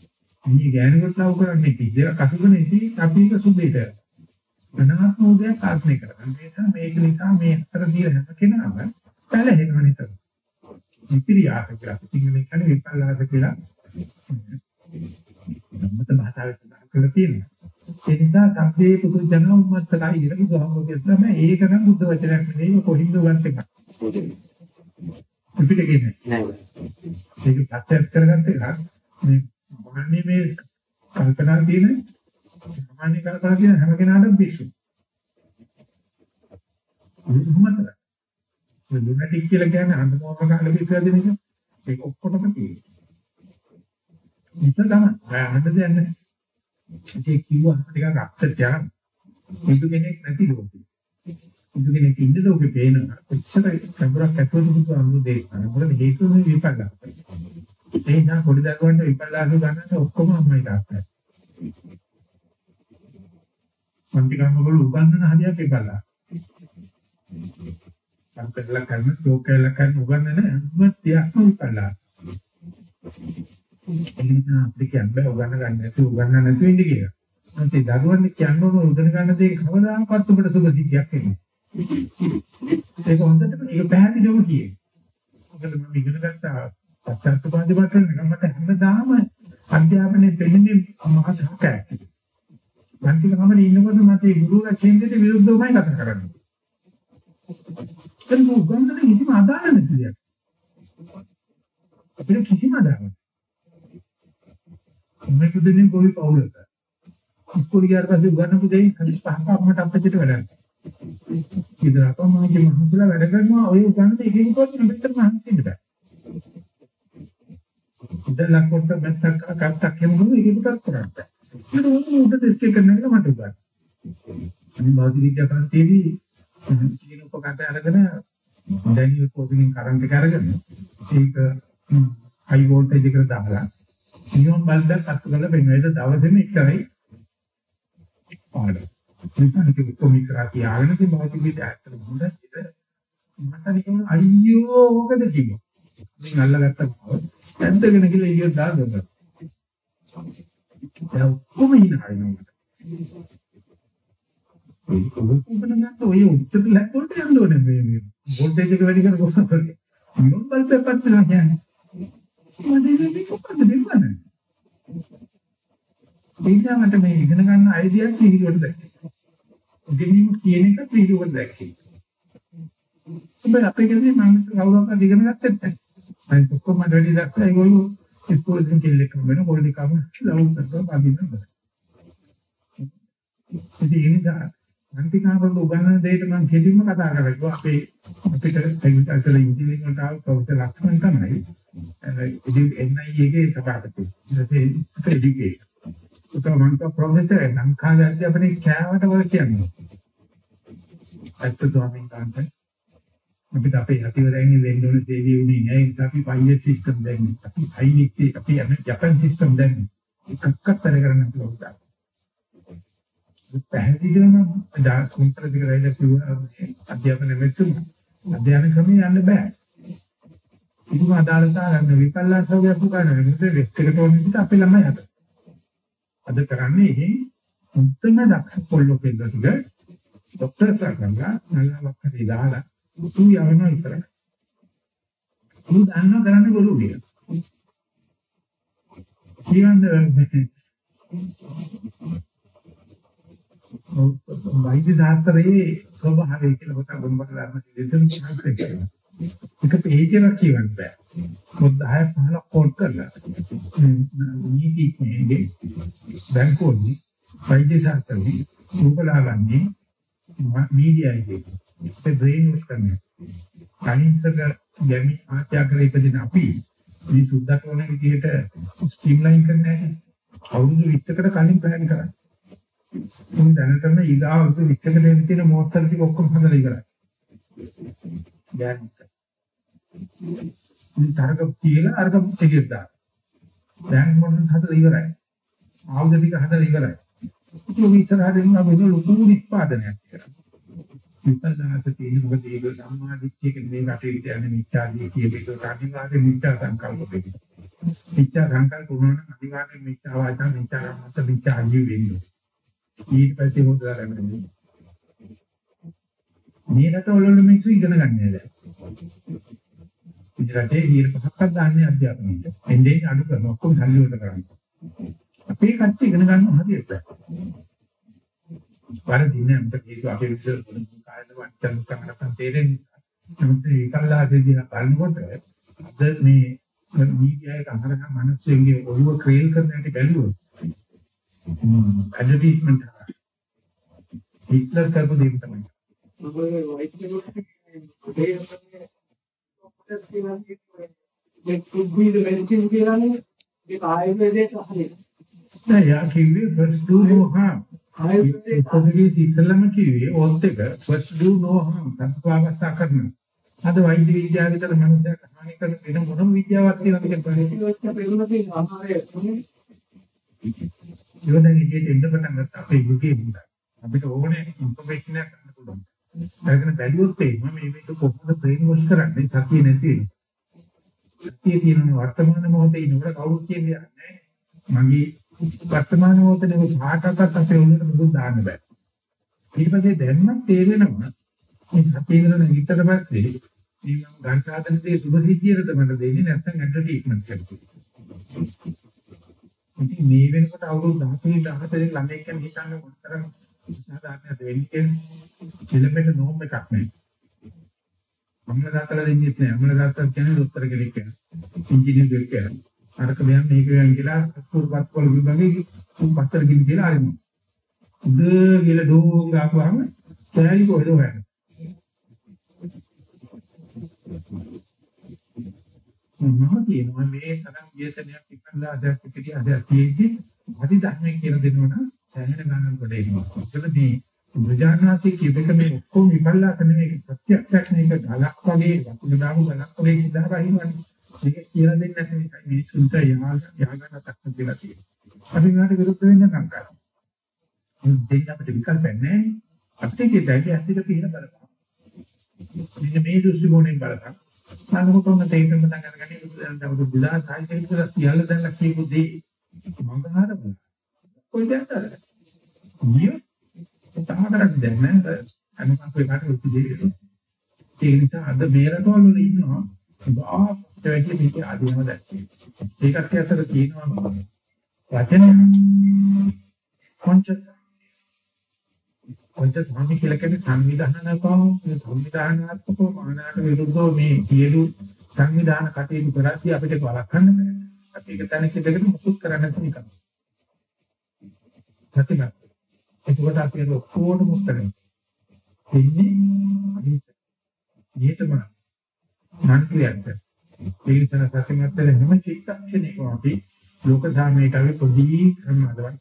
S1: මේ ගැණිකට ලව් කරන්නේ පිටේක අසුබනේ ඉතින් අපි ඒක සුබේට. උදයක් ආත්මේ කරගන්න. ඒ නිසා මේක නිසා මේ අතර දිය හැම කෙනාම පැලහෙනවා නේද? විපිරියාස කියලා. සිංහලෙන් කියන්නේ විපල්ලාස කියලා. ධම්මත භාෂාවෙන් සඳහන් කරලා තියෙනවා. ඒ නිසා සම්පේ පුදු ජන උම්මත්තකයි කියලා බුදුහාමුදුරුවෝ කියනවා ඒක නම් බුද්ධ වචනයක් නෙවෙයි කොහින්ද ගන්න එක. අපිට කියන්නේ නෑ. ඒක ප්‍රත්‍යක්ෂ කරගත්ත එක මේ මොන්නේ මේ කල්පනා තියෙන සාමාන්‍ය කල්පනා තියෙන හැම කෙනාටම පිස්සු. උම්මත්තක. මේ ලුනටික් කියලා කියන්නේ අන්දමෝම කාලේ පිස්සු දෙන එක. ඒක ඔක්කොටම තියෙනවා. හිත තමයි. ආහන්න දෙයක් නැහැ. ඒක කිව්වහම ටිකක් අක්ෂර යන. බුදු කෙනෙක් නැති ලෝකෙ. බුදු කෙනෙක් ඉන්න ලෝකෙ පේන කොච්චර සම්බරක් ඇතුළත බුදු අනුදේ කරන. මොකද හේතුව මේ විපල්ලාස. ඒ නිසා පොඩි දරුවන්ට විපල්ලාස ගන්නට ඔක්කොම අම්මයි තාත්තයි. මන්තිකම් වල උගන්වන හදියක් විපල්ලාස. සම්පෙල්ල කරන ලෝකයල කරන උගන්වන හැම තියක්ම විපල්ලාස. එළිනා අපිට කියන්න උගන්න ගන්න නැතුව උගන්න නැතුව ඉන්න කියලා. ඒ දරුවන්ට කියන්න ඕන උදන ගන්න දේ කවදාකවත් ඔබට සුබ සිද්ධියක් එන්නේ. ඒක හොඳට ඒක පැහැදිලිවම කියේ. මොකද මම ඉගෙන ගත්තා පස්සත්පාදි වටන එක මට හැමදාම අධ්‍යාපනයේ දෙන්නේ මහත් හකයි. මන්තික කමනේ ඉන්නකොට මට ඒ ගුරුවරයා කේන්දරයට විරුද්ධවමයි කතා කරන්නේ. ඒක උගන්නන කිසිම අදාළ නැති දෙයක්. අපිට කිසිම අදාළක් මේක දෙන්නේ කොයි පවුලක. ඉස්කෝලේ ගියාට පස්සේ උගන්නපු දෙයින් හරි පහක් අපමණ අපච්චිට වැඩක්. ඉතින් අපා මාගේ මහතුලා වැඩ කරනවා ඔය උගන්න එකකින් කොහොමද මෙතන මහන්සියෙන්න බෑ. ඉතලක් කොට මැත්තක් කක්ටක් කියමුකෝ ඒක පුතක් කරන්නේ. ඒක උන්ට දෙස්කේ කරන්න මට උගන්න. අනිත් භෞතික විද්‍යාපන්තියේදී කියන උපකරණ අරගෙන දැන් පොදුකින් කරන්ට් එක අරගෙන ඒක හයි වෝල්ටේජ් එකට දාලා නියොන් බල්බයක් අත්තු කරලා පෙන්වන. ඒක දවසෙම එකයි පාඩම. මේක කොමික් කරා තියාගෙන ඉතින් භෞතික විද්‍යාව ඇත්තට හොඳ ඒක මට නිකන් අයියෝ ඕකද කිව්වා. මම අල්ලගත්තා බව. ඇද්දගෙන ගිහලා ඊයෝ දාගන්නවා. දැන් ඔක්කොම හිනාරිනවා. ඒක කොහොමද නැත්නම් ඔය උත්තර ලැබුණට යන්න ඕනේ මේ මේ වෝල්ටේජ් එක වැඩි කරලා කොහොමද? නියොන් බල්බයක් පත් වෙනවා කියන්නේ. මොදෙන්නේ කොහොමද දෙන්නේ? ඒකමට මේ ඉගෙන ගන්න අයිඩියාස් වීඩියෝට දැක්කේ. ඉගෙනීම කියන එක වීඩියෝවල දැක්කේ. ඔබ අපේ ගෙදර මම කවුරුහක් ඉගෙන ගත්තත් නැහැ. මම ඔක්කොම වැඩි දැක්කා ඒගොල්ලෝ ඉස්කෝලේ ඉඳන් කෙල්ලෙක් වෙන පොඩි කම ලවුන් කරලා බඳින්න. ඉතින් ඒ නිසා අන්තිකාවල උගන්වන දෙයට මම කෙලින්ම කතා කරලා අපේ අපිට ටෙක්නිකල් ඉන්ජිනියරින් වලට ආව කවුද ලක්ෂණ තමයි ඉතින් NIE එකේ සභාපති ඊට එඩිකේට් උතම මන්ට ප්‍රොෆෙසර් ලංකාවේ අධ්‍යාපනයේ කෑවට වල කියන්නේ අත්තු ස්වාමීන් වහන්සේ අපිට අපේ අතිවරයන් වෙන්න ඕන දෙවියෝ උනේ නැහැ ඒක අපි පයිලට් සිස්ටම් දැන්නේ අපි සයිනික් එක අපි යන ජපන් සිස්ටම් දැන්නේ එකක්වත් තර කරන්න පුළුවන් තාම පැහැදිලිවම දාස්කුන් ප්‍රතිග්‍රහය කියුවා අධ්‍යාපන මෙතුම අධ්‍යාපන ක්‍රමයේ යන්න බෑ. ඉතින් අදාළතා ගන්න විපල්ලාසෝගයක් උගන්න වෙනද වෙස්ට් එකට ඕන විදිහට අපේ ළමයි හද අද කරන්නේ එහෙන් මුත්තන දක්ෂ පොල්ලෝ කෙල්ලතුගේ ડોක්ටර් කරනවා නලවක් හරි දාලා තු යවනවා ඉතල. තු දන්නව කරන්නේ බොරු කියලා. කියන්නේ වෛද්‍ය ශාස්ත්‍රයේ ස්වභාවය කියලා කොට ගොම්බක ධර්ම දෙතුන් කියනවා. එක පේජ් එකක් කියවන්න බෑ. මොකද 10 15 කෝඩ් කරලා. නීති කියන්නේ බැංකුවනේ වෛද්‍ය ශාස්ත්‍රයේ රූපලාවන්‍ය මීඩියා එකේ ඒ බ්‍රේන් වොෂ් කරන්නේ. කලින්සක ගැමි ආත්‍යාකරේ ඉපදින අපි මේ සුද්ධ කරන විදිහට ස්ට්‍රීම්ලයින් කරන්නේ නැහැ. අවුරුදු 20කට කලින් ප්ලෑන් කරා. උන් දැනටම ඊගා අවුරුදු 20කට දෙන්න තියෙන මොහොතල් ටික ඔක්කොම හදලා ඉවරයි. දැන් මේ තරක කියලා අරක ටිකක් දාන්න. දැන් මොනවද හදලා ඉවරයි. ආයුධ ටික හදලා ඉවරයි. ඒක ඉස්සරහට එන්න අපි ලොකු නිෂ්පාදනයක් කරනවා. විපස්සනාට තියෙන මොකද ඒක සම්මාදිට්ඨියක මේ රටේ කියන්නේ මිත්‍යාදී කියන එක අනිවාර්ය මිත්‍යා සංකල්ප දෙක. මිත්‍යා සංකල්ප වුණා නම් අනිවාර්යෙන් මිත්‍යා වාචා මිත්‍යා කම්මත මිත්‍යා ආජීව වෙන්නේ. ඊට පස්සේ හොදලා ගන්න මේ රටවල වල මිනිස්සු ඉගෙන ගන්න නෑ. මේ රටේ ඊට පහක්වත් දාන්නේ අධ්‍යාපනයට. එන්නේ අඩු කරන ඔක්කොම සල්ලි වලට කරන්නේ. අපේ කට්ටිය ඉගෙන ගන්න හරියට. වරදින්නේ අපිට ඒක අපේ විදිහට කායද වංචන කරනකම් තේරෙන්නේ. නමුත් ඒකල්ලාදීදී බලනකොට අද මේ මීඩියා එක අහරන මිනිස්සුන්ගේ ඔළුව ක්‍රේල් කරන හැටි බැලුවොත් ඇඩ්වර්ටයිස්මන්ට් හිට්ලර් කරපු දේ තමයි.
S4: ඔබේ වයිට් මේ කුබ්බීද මෙඩිසින් කියලානේ ඒක ආයුර්වේදයට හරියට.
S1: නෑ යා කිව්වේ first do no harm.
S4: ආයුර්වේදයේ
S1: ඉස්සරහේ ඉස්සලම කිව්වේ ඕත් එක first do no harm සංස්කාරවස්ථා කරන. අද වෛද්‍ය විද්‍යාව විතර මනුස්සයෙක් හානි කරන වෙන මොනම විද්‍යාවක් තියෙනවද කියලා බලන්න.
S4: ඒක පෙරුණේ ආහාරය තුනේ
S1: ඉවදන් ඉන්නේ ඉන්න පටන් ගත්ත අපේ යුගයේ මුදා. අපිට ඕනේ ඉන්ෆර්මේෂන් එකක් ගන්න පුළුවන්. ඒකන බැලුවොත් තේරෙනවා මේ මේක කොහොමද බ්‍රේන් වොෂ් කරන්නේ සතිය නැති වෙන. සතිය තියෙන වර්තමාන මොහොතේ ඉන්නකොට කවුරුත් කියන්නේ නැහැ. මගේ වර්තමාන මොහොතේ මේ කාටවත් අපේ උන්ට මුදුන් දාන්න බෑ. ඊට පස්සේ දැන්නත් තේරෙනවා මේ සතිය කරන විතර පස්සේ මේ මම ගණ්ඨාතනදී සුභ සිද්ධියකට මට දෙන්නේ නැත්නම් ඇඩ්වර්ටයිස්මන්ට් කරලා. ඉතින් මේ වෙනකොට අවුරුදු 13 14 ළමයි කියන හිතන්නේ මොනතරම් සාධාරණද වෙන්නේ එලෙමෙන්ට් නෝම් එකක් නේ. අම්ල දාතලා දෙන්නේ නැහැ. අම්ල දාතලා කියන්නේ දොස්තර කෙනෙක් කියලා. ඉංජිනේර කෙනෙක් කියලා. අරක මෙයන් මේක වෙන කියලා කුරුපත් වල විභාගේ තුන් පතර ගිනි කියලා ආරෙමු. උද කියලා ඩෝං ගාපුවාම තෑලි කොහෙද හොයන්නේ? මම කියනවා මේ තරම් විශේෂණයක් ඉක්මනට අදක් පිටිය අදක් තියෙද්දි හරි ධර්මයේ කියලා දෙනවනම් සෑහෙන ගණන් කොට එනවා. ඒකද මේ බුදුජානනාථේ කියපේක මේ ඔක්කොම විපල්ලාස නෙමෙයි ප්‍රත්‍යක්ෂයක් නෙමෙයි ගලක් වගේ වතුන දාපු ගලක් වගේ ඉඳලා බහිනවනේ. මේක කියලා දෙන්නේ නැති නිසා මිනිස්සුන්ට යහග යහගන්න තක්ක කියලා තියෙනවා. අපි මේකට විරුද්ධ වෙන්න සංකාරය. දෙන්න අපිට විකල්පයක් නැහැ. අපිට කියතයි ඇත්තට පිළිල බලපං. මෙන්න මේ දෘෂ්ටි කෝණයෙන් බලපං. අනුකම්ම තේරුම් ගන්න ගන්නේ බුදුන් දවස් බුදා සාහිත්‍ය විතර සියල්ල දැන්ලා කියපු දේ මම හරම. කොයි දැක්කද? නිය තමතරක් දැන් නෑ අනුකම්පේ කාට උපදෙන්නේ. ඒ නිසා අද මේ රටවල වල ඉන්නවා ගාත් වැඩි මේක ආදීනව දැක්කේ. ඒකත් ඇත්තට තියෙනවා වචන කොන්චස් කොන්චස් සම්මි කියලා කියන්නේ සංවිධානකව සංවිධානාත්මකව මානකට විරුද්ධව මේ සියලු සංවිධාන කටයුතු කරද්දී අපිට වළක්වන්න බෑ. අපි ඒක තැනක දෙකට මුකුත් කරන්න නැති එකක්. සතිමත්. එතකොට අපි ඒක ඔක්කොටම උත්තරේ. ඉන්නේ අනිත්. ඊටම මන්ත්‍රියන්ට ඒ නිසා සතිමත් වෙන හැම චිත්තක්ෂණයකම අපි ලෝක සාමයට අපි පොඩි ක්‍රම හදවන්න.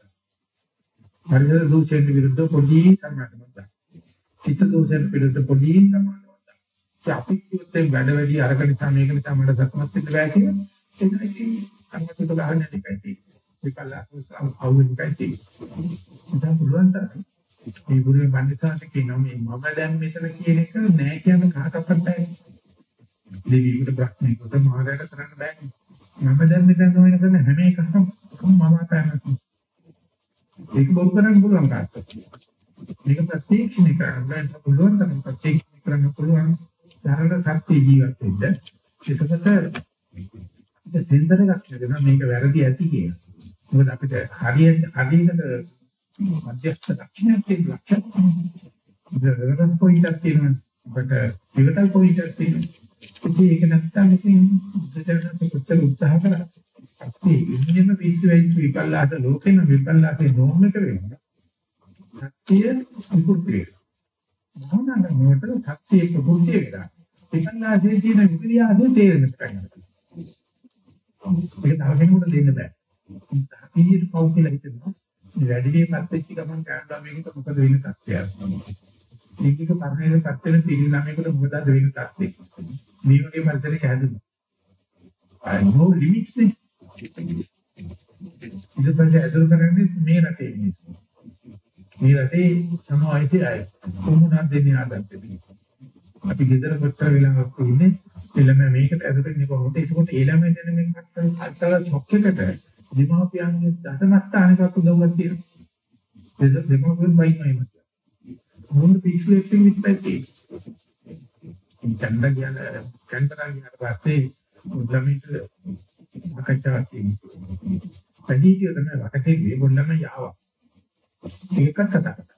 S1: පරිසර දූෂණයට විරුද්ධව පොඩි ක්‍රම හදවන්න. චිත්ත දූෂණයට විරුද්ධව පොඩි ක්‍රම හදවන්න. ඒ අපි කිව්වොත් වැඩ වැඩි අරක නිසා මේක නිසා මට සතුටුමත් වෙන්න බෑ කියන ඒකයි අංගතුක ගන්න දෙකයි. ඒකලා අවුල් දෙකයි. ඉතින් පුළුවන් තරම් මේ ගුරුගේ පඬිසාට කියනවා මේ මම දැන් මෙතන කියන එක නෑ කියන කාටවත් බෑ. දෙවියෙකුට බ්‍රහ්මයෙකුට මහරයට කරන්න බෑ. මම දැන් මෙතන නොවන කරන හැම එකක්ම මම අතහැරලා ඒක බොරු කරන්න පුළුවන් කාටවත්. මේක ප්‍රශ්නයක් ප්‍රත්‍යක්ෂණය කරන්න බෑ පුළුවන් තරම් ප්‍රත්‍යක්ෂණය කරන්න පුළුවන් ධර්ම සත්‍ය ජීවත් වෙන්න ඒකකට ඒක සෙන්සර් එකක් හදනවා මේක වැරදි ඇති කියලා. මොකද අපිට හරියට හරියට මධ්‍යස්ථ ලක්ෂණයක් තියෙන ලක්ෂණ. ඉතින් පොයින්ට් තියෙනවා. අපිට පිටල් පොයින්ට් තියෙනවා. ඉතින් ඒක නැත්තම් ඉතින් බුද්ධචරණත් කොච්චර උත්සාහ කරා. අපි ඉන්නේම පිස්සු වෙච්ච විපල්ලාස ලෝකෙන විපල්ලාසේ නෝම එක වෙනවා. සත්‍ය විකෘති වෙනවා. මොනවාද මොකට සත්‍ය විකෘති වෙනවා. විපල්ලාසේ තියෙන විපර්යාසය තේරෙන්න පටන් ගන්නවා. ඒක තව කෙනෙකුට දෙන්න බෑ. අපි පව් කියලා හිතනවා. වැඩි වීමත් එක්ක ගමන් කරනවා මේකට මොකද වෙන්නේ තත්ත්වයක්. මේකක පරිණාමයක් පත් වෙන පිළිල ළමයකට මොකද වෙන්නේ තත්ත්වයක්. මේ වගේ පරිසරයක හැදුණා. I no limits නේ. ඊට පස්සේ අසල් කරන්නේ මේ රටේ මිනිස්සු. මේ රටේ සමාජයේ අය කොමුණක් දෙන්නේ ආදත්තේ. අපි ගෙදර කොච්චර වෙලාවක් ඉන්නේ එළම මේකට ඇදෙන්නේ කොහොමද? ඒකකොට ඊළම දෙන මේ කට්ටල කට්ටල ෂොක් එකට දෙමාපියන්ගේ දසමස්ථානකට උදව්වක් තියෙනවා. ඒක දෙමාපියන් බයිනයි මත. මොන පිස්සු එක්කම ඉස්සෙල්ලා ඉතින් කියන කන්තරන් කියන පස්සේ ළමිට අකච්චාවක් තියෙනවා. පැහැදිලිව තමයි වටකේ ගොල්ලම යාවා. ඒකත් කතා කරා.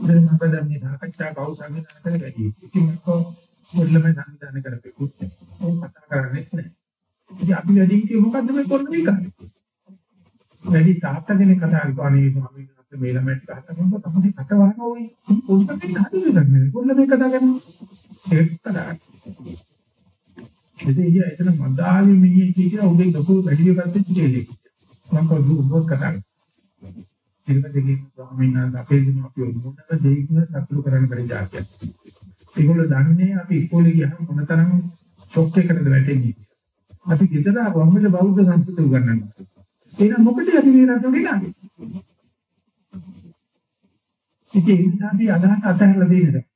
S1: දැන් මම දැන් මේ සාකච්ඡා කවු සංවිධානය කරලා වැඩි. ඉතින් මම ගොල්ලම සංවිධානය කරපෙකුත් නැහැ. ඒක කතා කරන්නේ නැහැ. ඉතින් අපි වැඩි හිටියේ මොකද්ද මේ කරන එක? වැඩි තාත්තා කෙනෙක් කතා කරනවා අනේ ස්වාමීන් වහන්සේ මේ ළමයට කතා කරනකොට තමයි කට වහනවා ඔය පොඩ්ඩක් හදින්න කොල්ල මේ කතා කරනවා ඒක කතා ඉතින් ඊය එතන මදාවේ මිනිහ කියලා උගේ ලොකු වැඩි පැත්තේ ඉතිරෙලි මම කවුරු උඹ කතා කරනවා ඊට පස්සේ ස්වාමීන් වහන්සේ අපේ දින අපි මොනවද දෙයින් සතුටු කරන්න බැරි જાතියක්. ඒගොල්ලෝ දන්නේ අපි ඉස්කෝලේ ගියාම මොනතරම් ෂොක් එකකටද වැටෙන්නේ? අපි ගෙදර ආවම බෞද්ධ සංස්කෘතිය උගන්වනවා එහෙනම් මොකටද අපි මේ රට ගෙනාවේ? ඉතින් ඒ නිසා අපි අදහස් අතහැරලා දෙන්නද?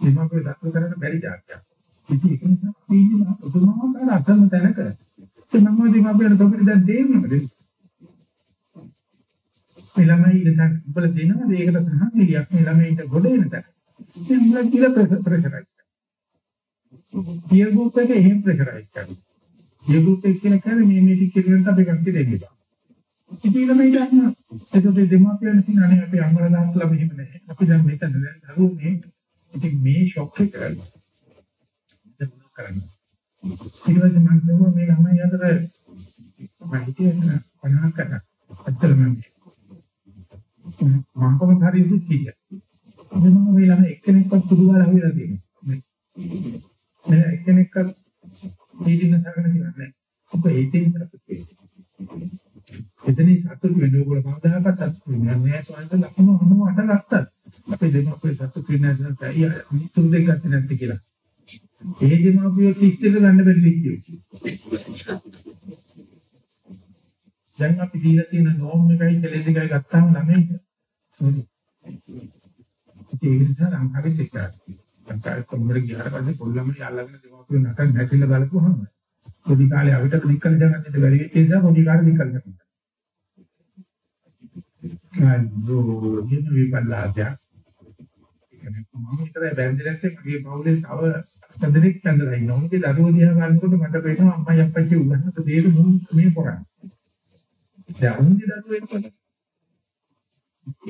S1: මේක දක්ව කරන්න බැරි જાතියක්. ඉතින් ඒක නිසා අපි ඉන්නේ පුදුමාකාර අසම තැනක. ඒ මම ඉතින් අපේ තොපිට දැන් දෙන්නද? මේ ළමයි ඉතින් උඹල දෙනවද ඒකට සහනලියක් මේ ළමයින්ට ගොඩ එන තැන. ඉතින් උඹලා කියලා ප්‍රෙෂරයිස්. පියර් ගෲප් එක එහෙම ප්‍රෙෂරයිස් කරනවා. ඒ ගෲප් එක කියන කියන්නේ මේ මේ ටික කියනකට අපි කට්ටිය දෙන්නේ බා. ඉතින් ළමයි ගන්න. ඒකත් දෙමාපියන් කියන අනේ අපේ අම්මලා තාත්තලා මෙහෙම නැහැ. අපි දැන් මෙතන දැන් දරුවෝ මේ ඉතින් මේ ෂොක් එක කරන්නේ. ඒක මොනව කරන්නේ? ඊට පස්සේ මම කිව්වා මේ ළමයි අතර මම හිතේ 50 කරා. අත්‍තරම මම කොහොමද හරි දුක්ඛිය. එතන මේ ළමයි එක්කෙනෙක්වත් සුදු ගාලා හොයලා තියෙනවා. මේ එක්කෙනෙක්වත් දීදින සාකන කියන්නේ. ඔබ ඒකෙන් සතුටු වෙන්න. එතනින් සතුටු වෙන්න ඕගොල්ලෝ කවදාකවත් සතුටු වෙන්නේ නැහැ. සෝන්ත ලක්ෂණ මොනම අට ගත්තත් අපේ දෙමාපිය සතුටු වෙන්නේ නැහැ. මිනිත්තු දෙකක් ගත්තේ නැති කියලා. ඒ දෙමාපිය කිස්ටෙල ගන්න බැරි විදියට. දැන් අපි දීලා තියෙන නෝම් එකයි කෙලෙස් එකයි ගත්තාම ළමයි ඒ නිසා ලංකාවේ දෙකක්. ලංකාවේ කොම්බර ගියාට පස්සේ කොල්ලම යාළගෙන දෙමාපිය නටන නැතිල බලපුවහම පොඩි කාලේ අවිත ක්ලික් කරලා දාගන්නත් බැරි වෙච්ච නිසා පොඩි කාලේ ක්ලික් කරගන්නවා. අයියෝ දින විපල්ලාදයක්. කියන්නේ මම විතරයි බැඳිලා ඉන්නේ මගේ පවුලේ තව සඳනෙක් ඇඳලා ඉන්නවා. උන්ගේ දරුවෝ දිහා බලනකොට මට පේනවා අම්මයි අප්පච්චි උගන්නත දේරු මුන් මේ කරන්නේ. දැන් උන්ගේ දරුවෝ එක්කද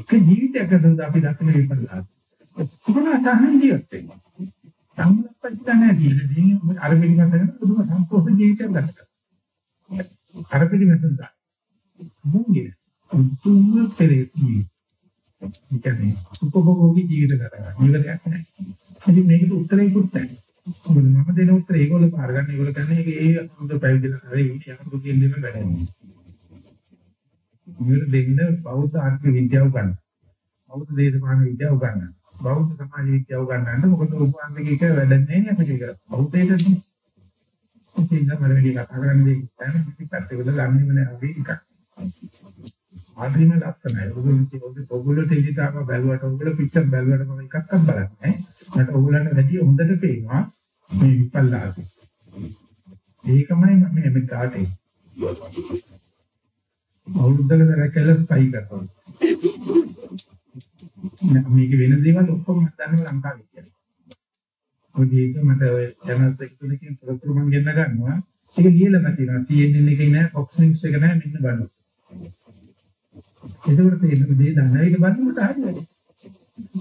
S1: එක ජීවිතයක සඳ අපි දකින විපල්ලාද. කොහොමද සාහන ජීවත් වෙන්නේ? සම්පූර්ණ නැහැ අර පිළිගන්න පුදුම සම්පූර්ණ ජීවිතයක් ගත කරනවා. අර පිළිගන්න දා. මුංගේ උතුම් පෙරේදී. ඉතින් උපභෝගී ජීවිත කරගන්න. ඉවරයක් නැහැ. ඉතින් මේකට උත්තරේකුත් නැහැ. මොකද මම දෙන උත්තරේ ඒගොල්ලෝ පාර ගන්න ඒගොල්ලෝ කියන්නේ ඒක ඒ හොඳ පැවිදිලා හරි ඉන්නේ යහපත් කියන දේ වැඩන්නේ. ඉවර දෙන්න බෞද්ධ ආර්ථික විද්‍යාව ගන්න. බෞද්ධ දේශපාලන විද්‍යාව ගන්න. බෞද්ධ සමාජ විද්‍යාව ගන්නන්න මොකද උපවාසයක එක වැඩන්නේ නැහැ අපිට ඒක. බෞද්ධයටනේ. ඉතින් නම් මම කතා කරන්නේ දැන් පිටත් වල ගන්නෙම නෑ අපි එකක්. ආදීන ලක්ෂණයි. ඔයගොල්ලෝ ඔයගොල්ලෝ තේජිතාව බැලුවට ඔයගොල්ලෝ පිටත් බැලුවට මම එකක්වත් බලන්නේ නෑ. මට ඔයගොල්ලන්ට වැඩි හොඳට පේනවා මේ විපල්ලාසෙ. ඒකමයි මම මේ කාටේ. අවුරුද්දකට රැකලා ස්පයි කරනවා. මේක වෙන දේවල් ඔක්කොම මම දන්නවා ලංකාවේ කියලා. ඔය දෙයක මට ඔය channels එක තුනකින් තොරතුරු මම ගෙන්න ගන්නවා. ඒක ලියලම තියෙනවා. CNN එකේ නෑ, Fox News එක නෑ මෙන්න බලන්න. ඒකවල තියෙන දේ දන්න එක බලන්නට හරියයි.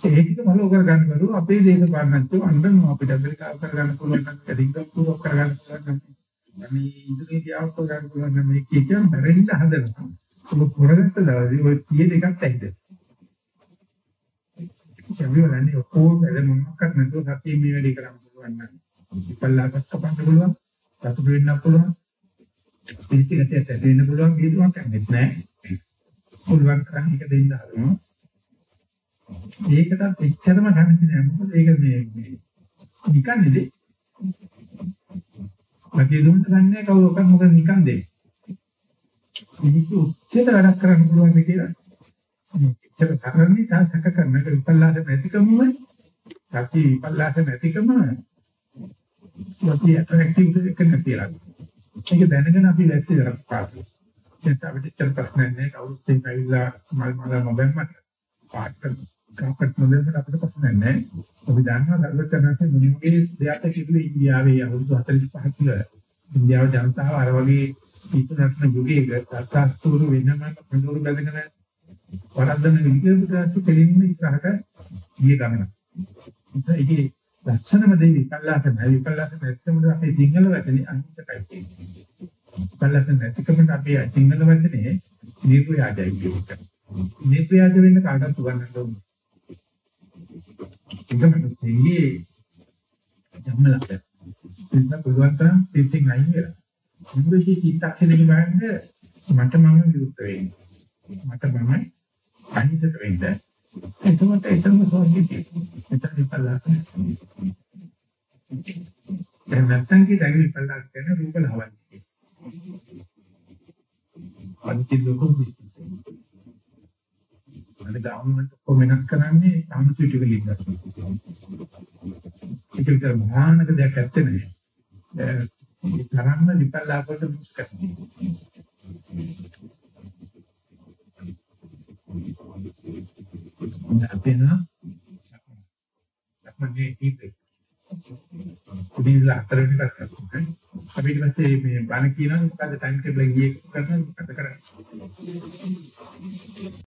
S1: ඒ ටික බලව කරගන්න බැරුව අපේ දේශපාලනඥයෝ අඬනවා අපිට ඇමරිකාව කරගන්න පුළුවන් නම් සිංගප්පූරුවක් කරගන්න පුළුවන් නම් මේ ඉන්දුනීසියාව කරගන්න පුළුවන් නම් මේ කීකම් බැරෙන්න හදනවා. ඔබ කරගත්ත දවසේ ඔය 30 දෙකක් ඇයිද? ඒවිවලන්නේ ඔක්කොම බැල මොනක්වත් නැතුව සතිය මේ වැඩේ කරන්න පුළුවන් නම් ඉපල්ලාකට කපන්න පුළුවන්, සතුට වෙන්න පුළුවන්. පිළිතිකට ඇට වෙන්න පුළුවන් වේදුවක් නැහැ. පුළුවන් තරම් එක දෙන්න හදනවා. ඒකටත් එච්චරම කැමති නෑ මොකද ඒක මේ මේ නිකන් නෙදේ. ලකී දුන්න ගන්නේ කවුරක්වත් මොකද නිකන් දෙන්නේ. මිනිස්සු උච්චයට වැඩක් කරන්න පුළුවන් ද කියලා. එච්චර තරන්නේ සාසක කරන එක විපල්ලාස නැතිකමම සත්‍ය විපල්ලාස නැතිකම සත්‍ය ඇට්‍රැක්ටිව් එක නැතිලා. ඒක දැනගෙන අපි වැස්සේ කරක් පාස්. ඒත් අපිට ඉච්චර ප්‍රශ්න නැහැ කවුරුත් එක්ක ඇවිල්ලා මල් මල නොබැම්මට පාට කාපට් නොදෙන්න අපිට ප්‍රශ්න නැහැ. අපි දන්නවා දරුවචනන්සේ මුනිගේ දෙයක් කිව්වේ ඉන්දියාවේ අවුරුදු 45 තුළ ඉන්දියාව ජනතාව අර වගේ ඉතුරුන යුගයක සත්‍යස්තුරු වෙනම පඳුරු බැඳගෙන වරද්දන විදිහට දෙලින්ම ඉස්සරහට ගිය ගමන. ඒකේ ලක්ෂණම දෙවි විපල්ලාස නැහැ විපල්ලාස නැත්නම් අපේ සිංහල වචනේ අනිත්‍යයි කියන්නේ. බලස නැතිකමට අපි සිංහල වචනේ නිර්ව්‍යාජයි කියුවා. නිර්ව්‍යාජ වෙන්න කාටවත් උගන්වන්න ඕනේ. ඒකම තේියේ ජම්මලට. ඉතින් පුළුවන් තරම් පිටින් අයින් වෙලා. ඉංග්‍රීසි චිත්තක්ෂණේ බලන්න මට මම විරුද්ධ වෙන්නේ. මට මම අහිංසක වෙන්න. එතකොට එතනම සෝන්දිටි. එතන ඉපල්ලාස. දැන් නැත්තම් කී දැන් ඉපල්ලාස කියන රූප ලහවන්නේ. අන්ති ලොකු අද ගාමන්ට් කොමෙන්ට් කරන්නේ සාමසිට වලින් ගන්නවා. ඒක විතර මහානක දෙයක් ඇත්තේ නැහැ. ඒ තරම්ම විපල්ලාපවලට මුස් කරනවා. අපේ නා අපේ ඉන්නේ කුඩිලා හතර වෙනි පැත්තට කරනවා. අපි ඊට පස්සේ මේ බණ කියනවා මොකද්ද ටයිම් ටේබල් එක ගියේ කරනවා මොකද කරන්නේ.